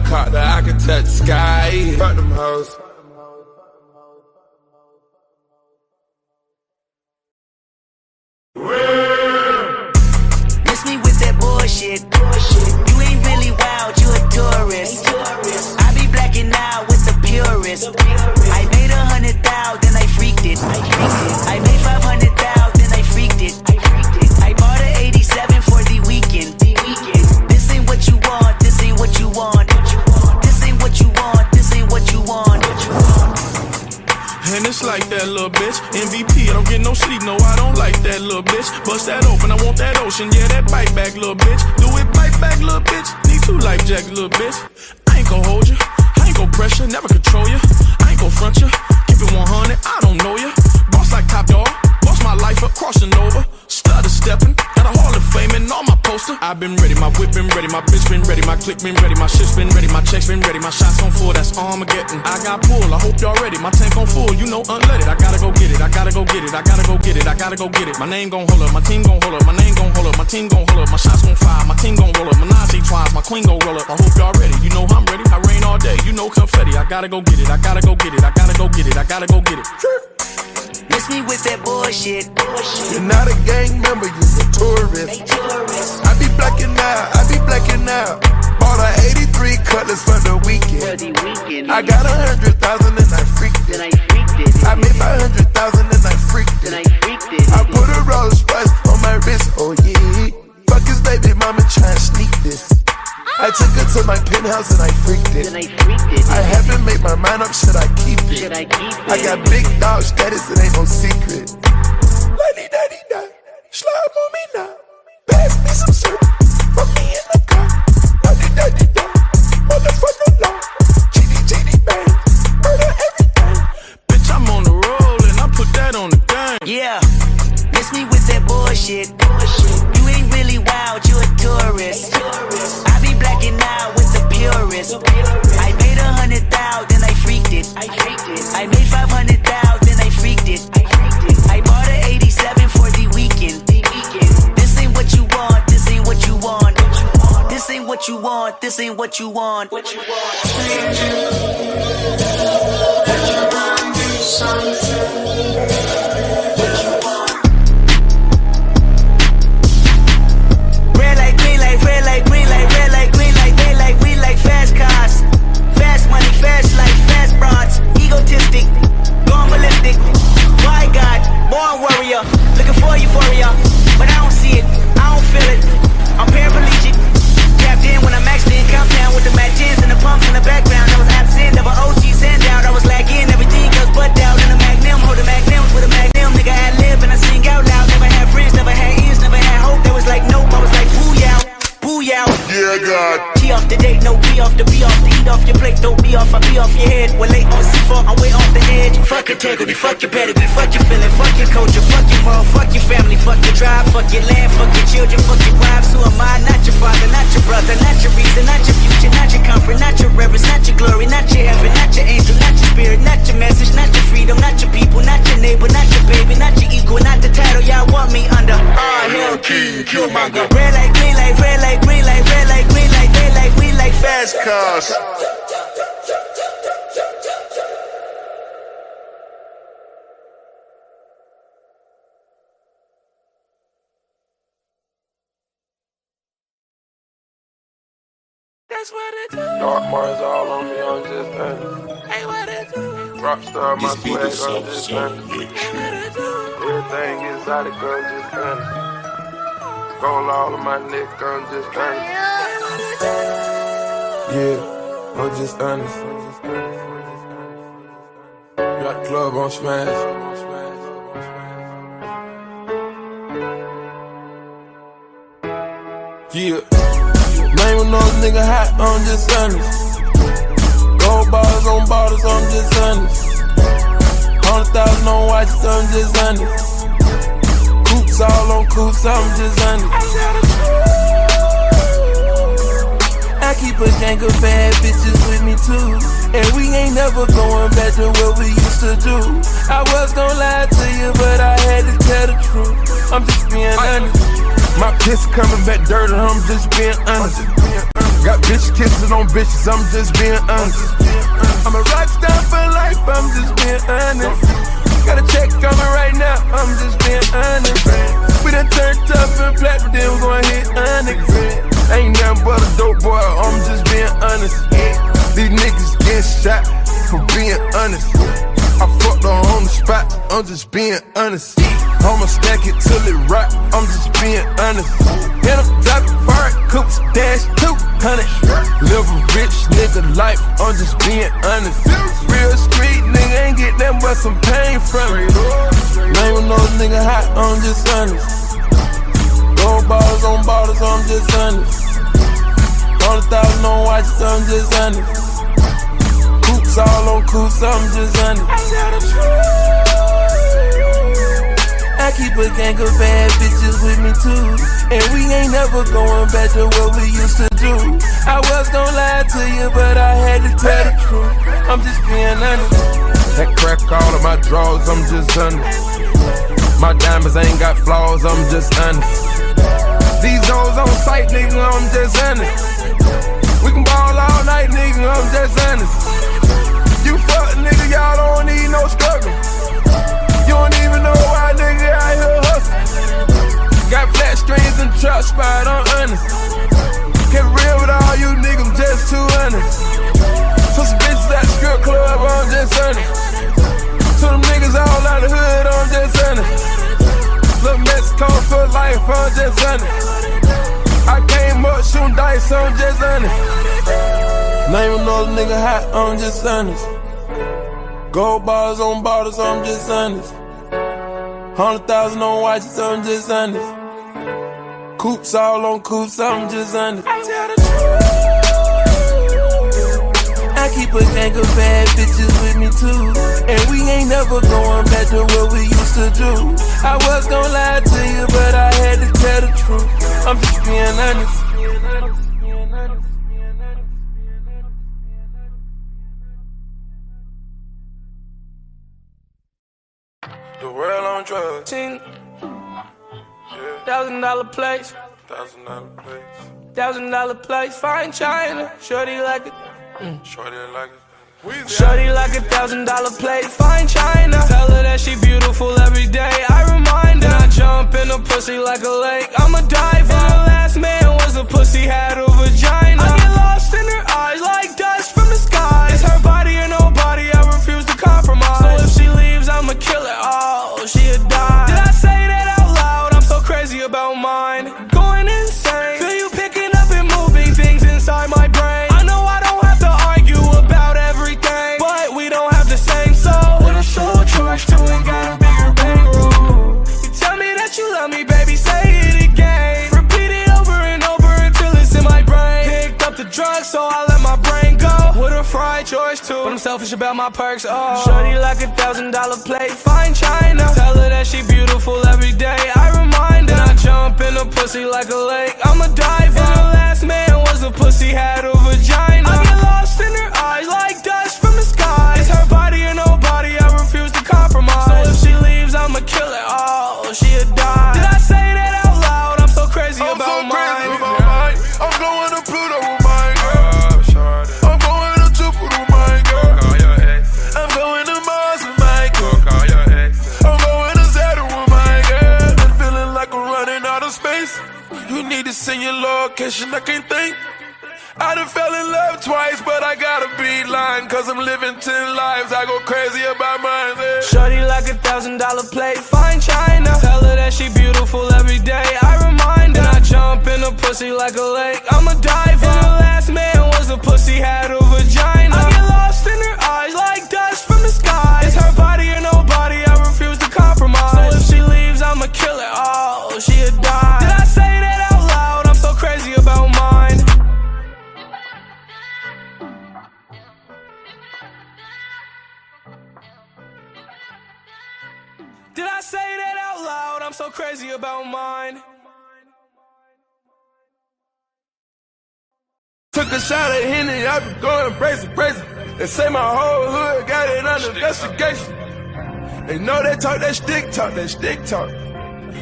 helicopter, I can touch the sky. Fuck them hoes. My name gon' hold up, my team gon' hold up, my name gon' hold up, my team gon' hold up, my shots gon' fire, my team gon' roll up, Menage twice, my queen gon' roll up. I hope y'all ready, you know I'm ready. I rain all day, you know confetti. I gotta go get it, I gotta go get it, I gotta go get it, I gotta go get it. Miss me with that bullshit. bullshit. You're not a gang member, you're a tourist. Tourist. I be blacking out, I be blacking out an 83 cutlass for the weekend. I got a hundred thousand and I freaked it. I made five hundred thousand and I freaked it. I put a Rolls Royce on my wrist, oh yeah. Fuck his baby mama try and sneak this. I took her to my penthouse and I freaked it. I, haven't made my mind up, should I keep it? I, got big dog status, it ain't no secret. Lady daddy da, slime on me now. Pass me some syrup, put me in the car. Yeah, miss me with that bullshit. You ain't really wild, you a tourist. I be blacking out with the. I made a I freaked it. I made five hundred thou, want, this ain't what you want. What you want? Red light, green light, red light, green light, red light, green light, they like, we like fast cars. Fast money, fast life, fast bronze. Egotistic, gone ballistic. Why God, born warrior, looking for euphoria. But I don't see it, I don't feel it. I'm paraplegic. In countdown with the matches and the pumps in the background. I was absent, never OGs and down. I was lagging, everything goes but down Yeah, God. T off the date, no B off the B off the eat off your plate, don't be off, I be off your head. We're late on C4, I'm way off the edge. Fuck integrity, fuck your pedigree, fuck your feeling, fuck your culture, fuck your moral, fuck your family, fuck your drive, fuck your land, fuck your children, fuck your wives. Who am I? Not your father, not your brother, not your reason, not your future, not your comfort, not your reverence, not your glory, not your heaven, not your angel, not your spirit, not your message, not your freedom, not your people, not your neighbor, not your baby, not your equal, not the title y'all want me under. Ah, hell, king, killmonger. Red light, green light, red light, green light, red light, green light, they like, we like fast cars. That's what it do. Dark Mars all on me, I'm just honest. Hey, what it do? Rockstar, my This beat swag, is I'm so, just so honest. lit. Everything exotic, I'm just honest. Gold all on my neck, I'm just honest. Yeah, I'm just honest. Got the club on smash. Yeah. Name another nigga hot, I'm just honest. Gold bars on bottles, I'm just honest. Hundred thousand on watches, I'm just honest. All on coops, I'm just honest. I keep a gang of bad bitches with me too. And we ain't never going back to what we used to do. I was gonna lie to you, but I had to tell the truth. I'm just being honest. My piss coming back dirty, I'm just being honest. Got bitch kisses on bitches, I'm just being honest. I'm a rock star for life, I'm just being honest. Got a check coming right now, I'm just being honest. We done turned up and platinum, then we gon' hit honest. Ain't nothing but a dope boy, I'm just being honest. These niggas getting shot for being honest. I fucked her on the spot, I'm just being honest. I'ma stack it till it rock, I'm just being honest. Hit up, drop it, fire, coops, dash, 200. Live a rich nigga life, I'm just being honest. Real street nigga ain't get that but some pain from it. Name another nigga hot, I'm just honest. Gold bars on bottles, I'm just honest. Hundred thousand on watches, I'm just honest. Coops all on coops, I'm just honest. I keep a gang of bad bitches with me too. And we ain't never going back to what we used to do. I was gonna lie to you, but I had to tell the truth. I'm just being honest. That crack all of my drawers, I'm just honest. My diamonds ain't got flaws, I'm just honest. These hoes on sight, nigga, I'm just honest. We can ball all night, nigga, I'm just honest. You fuck, nigga, y'all don't need no struggle. You don't even know why, nigga, out here hustle. Got flat screens and truck spot, I'm honest. Get real with all you niggas, just too honest. So some bitches at the strip club, I'm just honest. To them niggas all out the hood, I'm just honest. Little Mexico for life, I'm just honest. I came up shooting dice, I'm just honest. Name another nigga hot, I'm just honest. Gold bars on bottles, I'm just honest. Hundred thousand on watches, I'm just honest. Coops all on coops, I'm just honest. I tell the truth. I keep a gang of bad bitches with me too. And we ain't never going back to what we used to do. I was gonna lie to you, but I had to tell the truth. I'm just being honest. Drugs. Ting. Thousand dollar place. Thousand dollar place. Thousand dollar place. Fine China. Shorty like it. Mm. Shorty like it. Shorty like a thousand dollar plate, fine china. Tell her that she beautiful every day. I remind her. I jump in a pussy like a lake. I'm a diver. And her last man was a pussy, had a vagina. I get lost in her eyes like dust I'ma kill her. Oh, she'll die. But I'm selfish about my perks. Oh, shorty like a thousand dollar plate, fine china. Tell her that she beautiful every day. I remind her. Then I jump in a pussy like a lake. I'm a diver. And her last man was a pussy, had a vagina. I get lost in her eyes like dust To send your location, I can't think. I done fell in love twice, but I gotta be lying. Cause I'm living ten lives. I go crazy about mine. yeah. Shorty like a thousand dollar plate, fine china. Tell her that she beautiful every day. I remind her. Then I jump in a pussy like a lake. I'm a diver. And her last man was a pussy, had a vagina. I get lost in her eyes like dust from the sky. It's her body and nobody. I refuse to compromise. So if she leaves, I'ma kill her. Oh, she'll die. Did I say that out loud? I'm so crazy about mine. Took a shot at Henny, I been going crazy, crazy. They say my whole hood got it under investigation. They know they talk that stick talk, that stick talk.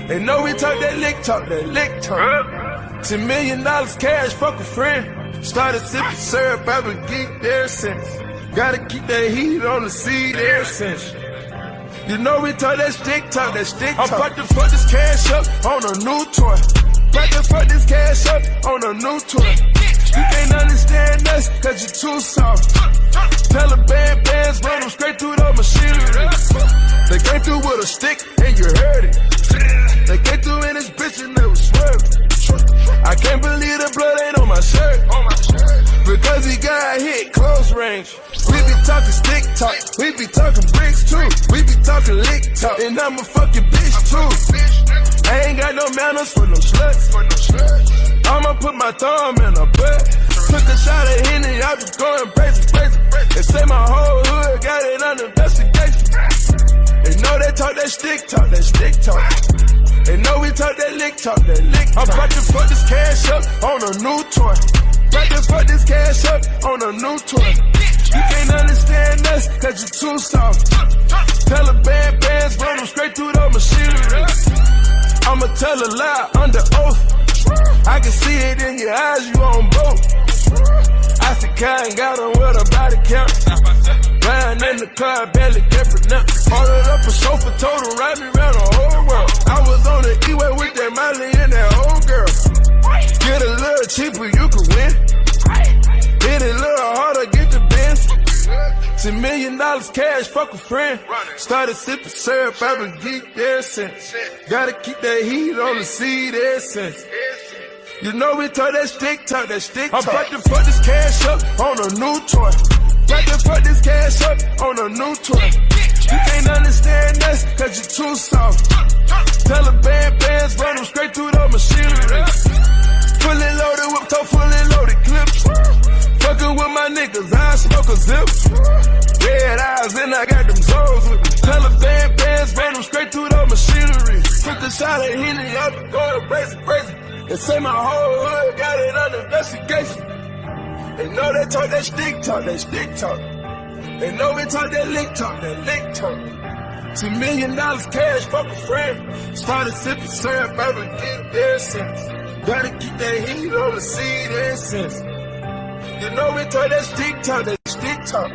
They know we talk that lick talk, that lick talk. Ten million dollars cash, fuck a friend. Started sipping syrup, I've been geeked ever since. Gotta keep that heat on the seed ever since. You know we talk that stick talk, that stick. I'm about to fuck this cash up on a new toy. About to fuck this cash up on a new toy. You can't understand us, cause you too soft. Taliban bands run them straight through the machinery. They came through with a stick and you heard it. They came through in this bitch and they was swerving. I can't believe the blood ain't on my shirt. Because he got hit close range. We be talking stick talk, we be talking bricks too. We be talking lick talk, and I'm a fucking bitch too. I ain't got no manners for no sluts. I'ma put my thumb in her butt. Took a shot at Henny, I was going crazy, crazy. They say my whole hood got it under investigation. They know they talk that stick talk, that stick talk. They know we talk that lick talk, that lick. I'm about to fuck this cash up on a new toy. About to fuck this cash up on a new toy. You can't understand us, cause you too soft. Taliban bands run them straight through the machinery. I'ma tell a lie under oath. I can see it in your eyes, you on both. I still kind got on with a body count. Riding in the car, barely different now. Ordered up a sofa, him ride me around the whole world. I was on the E-way with that Miley and that old girl. Get a little cheaper, you can win. Hit it a little harder, get the bins. Ten million dollars cash, fuck a friend. Started sipping syrup, I've been geeked ever since. Gotta keep that heat on the seed ever since. You know we turn that stick talk, that stick. I'm about to fuck this cash up on a new toy. About to fuck this cash up on a new toy. You can't understand us, cause you're too soft. Taliban bands run them straight through the machinery. Fully loaded whip, toe fully loaded clips. Fucking with my niggas, I smoke a zip. Red eyes, and I got them souls with me. Taliban bands ran them straight through the machinery. Took the shot of Henny up, going crazy, crazy. They say my whole hood got it under investigation. They know they talk that stick talk, that stick talk. They know we talk that lick talk, that lick talk. Two million dollars cash, fuck a friend. Started sipping syrup, I would get their sense. Gotta keep that heat on the seed and sense. You know we talk that stick talk, that stick talk.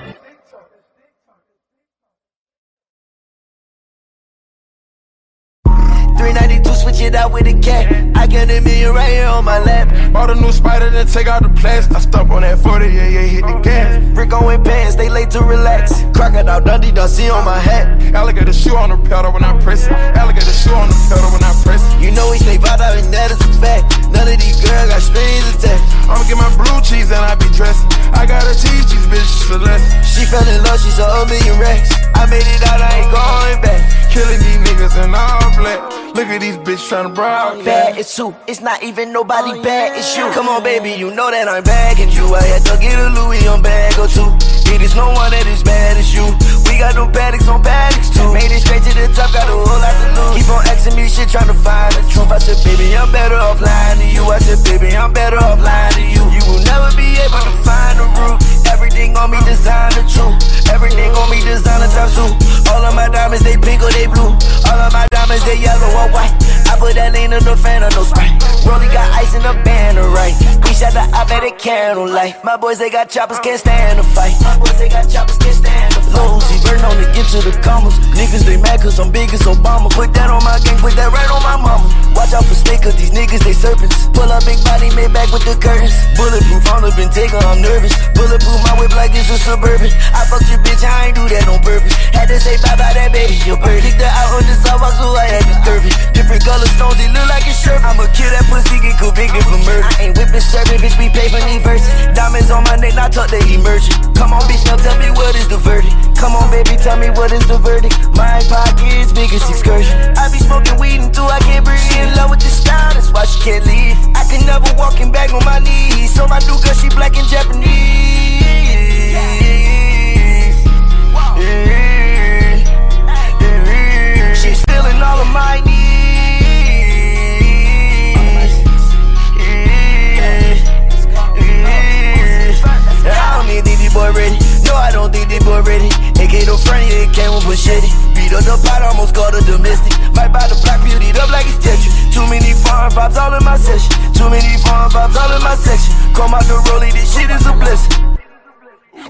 Switch it out with a cat. I got a million right here on my lap. Bought a new spider, then take out the plastic. I stump on that 40, yeah, yeah, hit the gas. Rick in pants, they late to relax. Crocodile Dundee, Dusty on my hat. Alligator shoe on the pedal when I press it. Alligator shoe on the pedal when I press it. You know we stay out and that is a fact. None of these girls got strings attached. I'ma get my blue cheese and I be dressing. I got a cheese, cheese bitch, Celeste. She fell in love, she's a million racks. I made it out, I ain't going back. Killing these niggas in all black. Look at these bitches tryna brown. Bad, it's two. It's not even nobody oh, bad, it's you. Come on, baby, you know that I'm bagging you. I had to get a Louis on bag or two. It is no one that is bad as you. Got no paddocks on paddocks too. Made it straight to the top, got a whole lot to lose. Keep on asking me shit, trying to find the truth. I said, baby, I'm better off lying to you. I said, baby, I'm better off lying to you. You will never be able to find the root. Everything on me designer true. Everything on me designer top two. All of my diamonds, they pink or they blue. All of my diamonds, they yellow or white. I put that lean in the fan of no sprite. Rolly got ice in the banner, right? We shot the op at a candlelight. My boys, they got choppers, can't stand a fight. My boys, they got choppers, can't stand Lousy, burn on to get to the commas. Niggas, they mad cause I'm big as Obama. Put that on my gang, put that right on my mama. Watch out for snake cause these niggas, they serpents. Pull up big body, made back with the curtains. Bulletproof, on up and I'm nervous. Bulletproof, my whip like it's a suburban. I fucked your bitch, I ain't do that on purpose. Had to say bye bye, that baby, your bird. Kicked her out on the sidewalk, so I had to curve it. Different color stones, he look like a shirt. I'ma kill that pussy, get convicted for murder. I ain't whipping serving, bitch, we pay for these verses. Diamonds on my neck, not talk the emergent. Come on, bitch, now tell me what is the verdict. Come on, baby, tell me what is the verdict. My pocket's biggest excursion. I be smoking weed until I can't breathe. She in love with the style, that's why she can't leave. All in my session. Too many foreign vibes all in my section. Out the rollie, this shit is a blessing.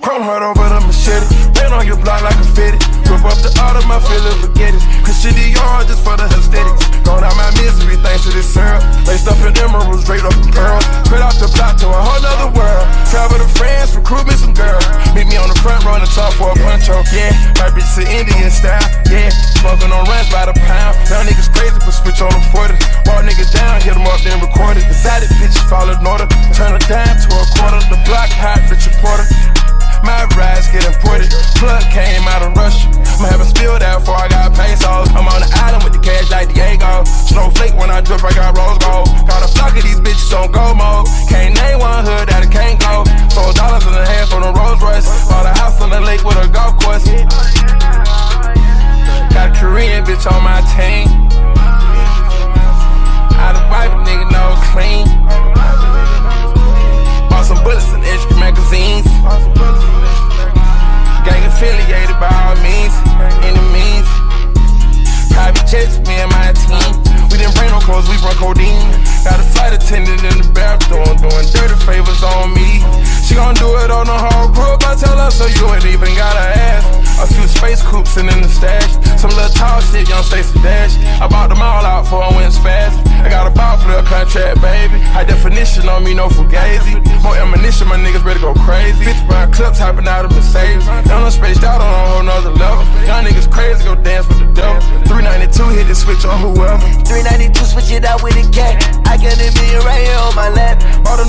Chrome heart over the machete. On your block like a fitted. Rip up the art of my feeling forget it. Christian Dior just for the aesthetics. Gone out my misery thanks to this syrup. Laced up in emeralds, straight up in pearls. Straight off the block to a whole nother world. Travel to France, recruit me some girls. Meet me on the front row, in the top for a puncho. Yeah, my bitch to Indian style. Yeah, smoking on rents by the pound. Young niggas crazy, but switch on the 40. Walk niggas down, hit them up, then record it. Decided bitches fall in order. Turn a dime to a quarter. The block hot, Richard Porter. My rides get imported. Plug came out of Russia. I'ma have spilled out before I got pesos. I'm on the island with the cash like Diego. Snowflake when I drip, I got rose gold. Got a flock of these bitches on go mode. Can't name one hood that it can't go. Four dollars and a half on a Rolls Royce. Bought a house on the lake with a golf course. Got a Korean bitch on my team. Out of wife, nigga, no clean. Bought some bullets and extra magazines. Gang affiliated by all means, means. Private jets, me and my team. We didn't bring no clothes, we brought codeine. Got a flight attendant in the bathroom doing dirty favors on me. She gon' do it on the whole group. I tell her so you ain't even gotta ask. A few space coops and in the stash. Some little tall shit, young Stacey Dash. I bought them all out for I went spaz. I got a ball player contract, baby. High definition on me, no fugazi. More ammunition, my niggas ready to go crazy. 50 round clips hopping out of Mercedes. On spaced out on a whole nother level. Young niggas crazy, go dance with the devil. 392 hit the switch on whoever. 392, switch it out with a cat. I got a million right here on my I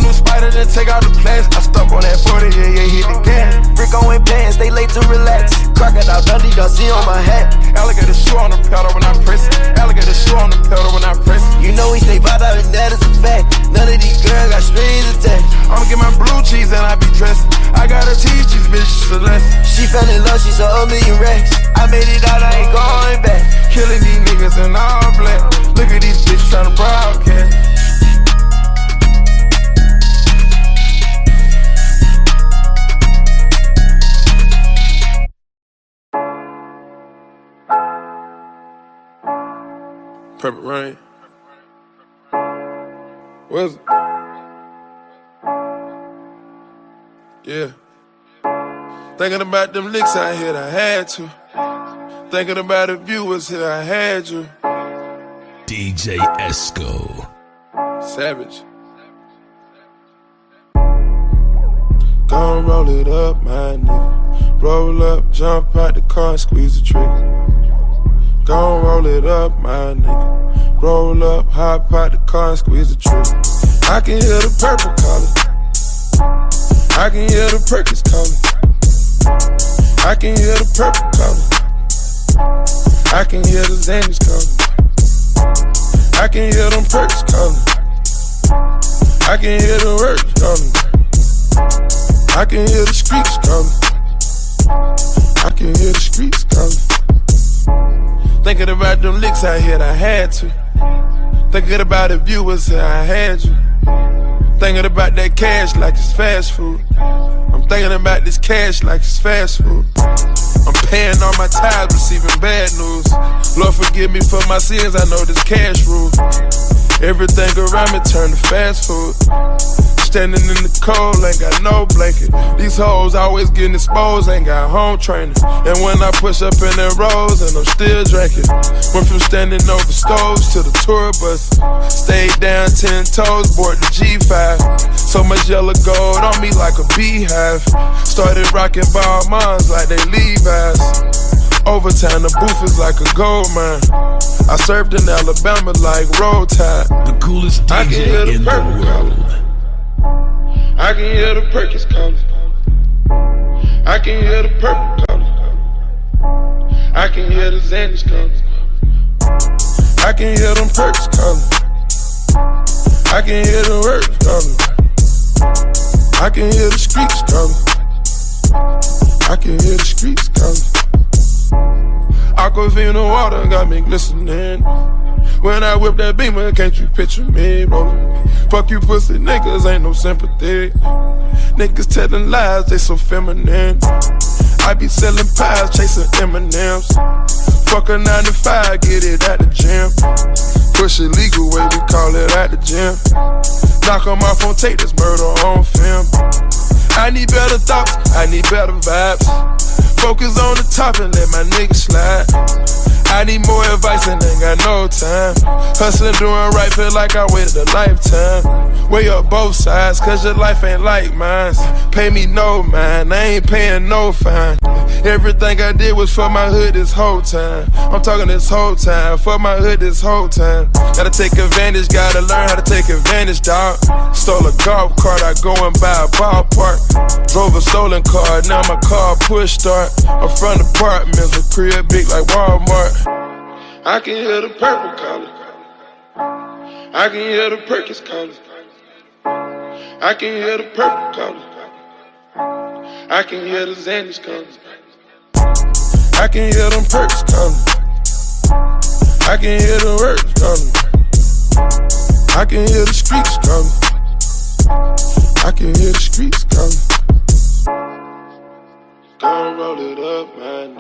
see on my hat. Alligator shoe on the pedal when I press it. Alligator shoe on the pedal when I press it. You know we stay vibe out and that is a fact. None of these girls got strings attached. I'ma get my blue cheese and I be dressing. I got a cheese cheese, bitch, Celeste. She fell in love, she saw a million racks. I made it out, I ain't going back. Killing these niggas in all black. Look at these bitches tryna broadcast. Purple rain. What's it? Yeah. Thinking about them licks I hit, I had to. Thinking about the viewers here, I had you. DJ Esco. Savage. Gon' roll it up, my nigga. Roll up, jump out the car, squeeze the trigger. Gon' roll it up, my nigga. Roll up, hop out the car, and squeeze the trigger. I can hear the purple calling. I can hear the Perkys calling. I can hear the purple calling. I can hear the Xannies calling. I can hear them perks calling. I can hear the words calling. I can hear the streets calling. I can hear the streets calling. Thinking about them licks I hit, I had to. Thinking about the viewers, I had you. Thinking about that cash like it's fast food. I'm thinking about this cash like it's fast food. I'm paying all my tithes, receiving bad news. Lord forgive me for my sins, I know this cash rule. Everything around me turn to fast food. Standing in the cold, ain't got no blanket. These hoes always getting exposed, ain't got home training. And when I push up in their rows, and I'm still drinking. Went from standing over stoves to the tour bus. Stayed down 10 toes, board the G5. So much yellow gold on me like a beehive. Started rocking ball moms like they Levi's. Overtime, the booth is like a gold mine. I served in Alabama like roll tide. The coolest DJ in the world. I can hear the Perkys calling. I can hear the purple calling. I can hear the Xannies calling. I can hear them perks calling. I can hear the words calling. I can hear the streets calling. I can hear the streets calling. Aquafina water got me glistening. When I whip that beamer, can't you picture me rolling? Fuck you pussy niggas, ain't no sympathy. Niggas telling lies, they so feminine. I be selling pies, chasing M&M's. Fuck a 9 to 5, get it at the gym. Push it legal way, we call it at the gym. Knock 'em off on take this murder on film. I need better thoughts, I need better vibes. Focus on the top and let my niggas slide. I need more advice and ain't got no time. Hustling, doing right, feel like I waited a lifetime. Weigh up both sides, cause your life ain't like mine. Pay me no mind, I ain't paying no fine. Everything I did was for my hood this whole time. I'm talking this whole time, for my hood this whole time. Gotta take advantage, gotta learn how to take advantage, dog. Stole a golf cart, I go and buy a ballpark. Drove a stolen car, now my car push start. I'm from apartments, a crib big like Walmart. I can hear the purple calling. I can hear the Perkys calling. I can hear the purple calling. I can hear the Xannies calling. I can hear them perks calling. I can hear the words calling. I can hear the streets calling. I can hear the streets calling. Gotta roll it up, man.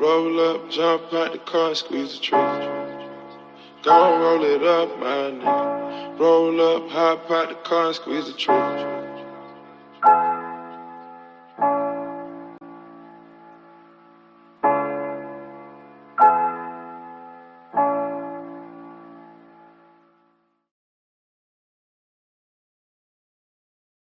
Roll up, jump out the car, squeeze the trigger. Gotta roll it up, man. Roll up, hop out the car, squeeze the trigger.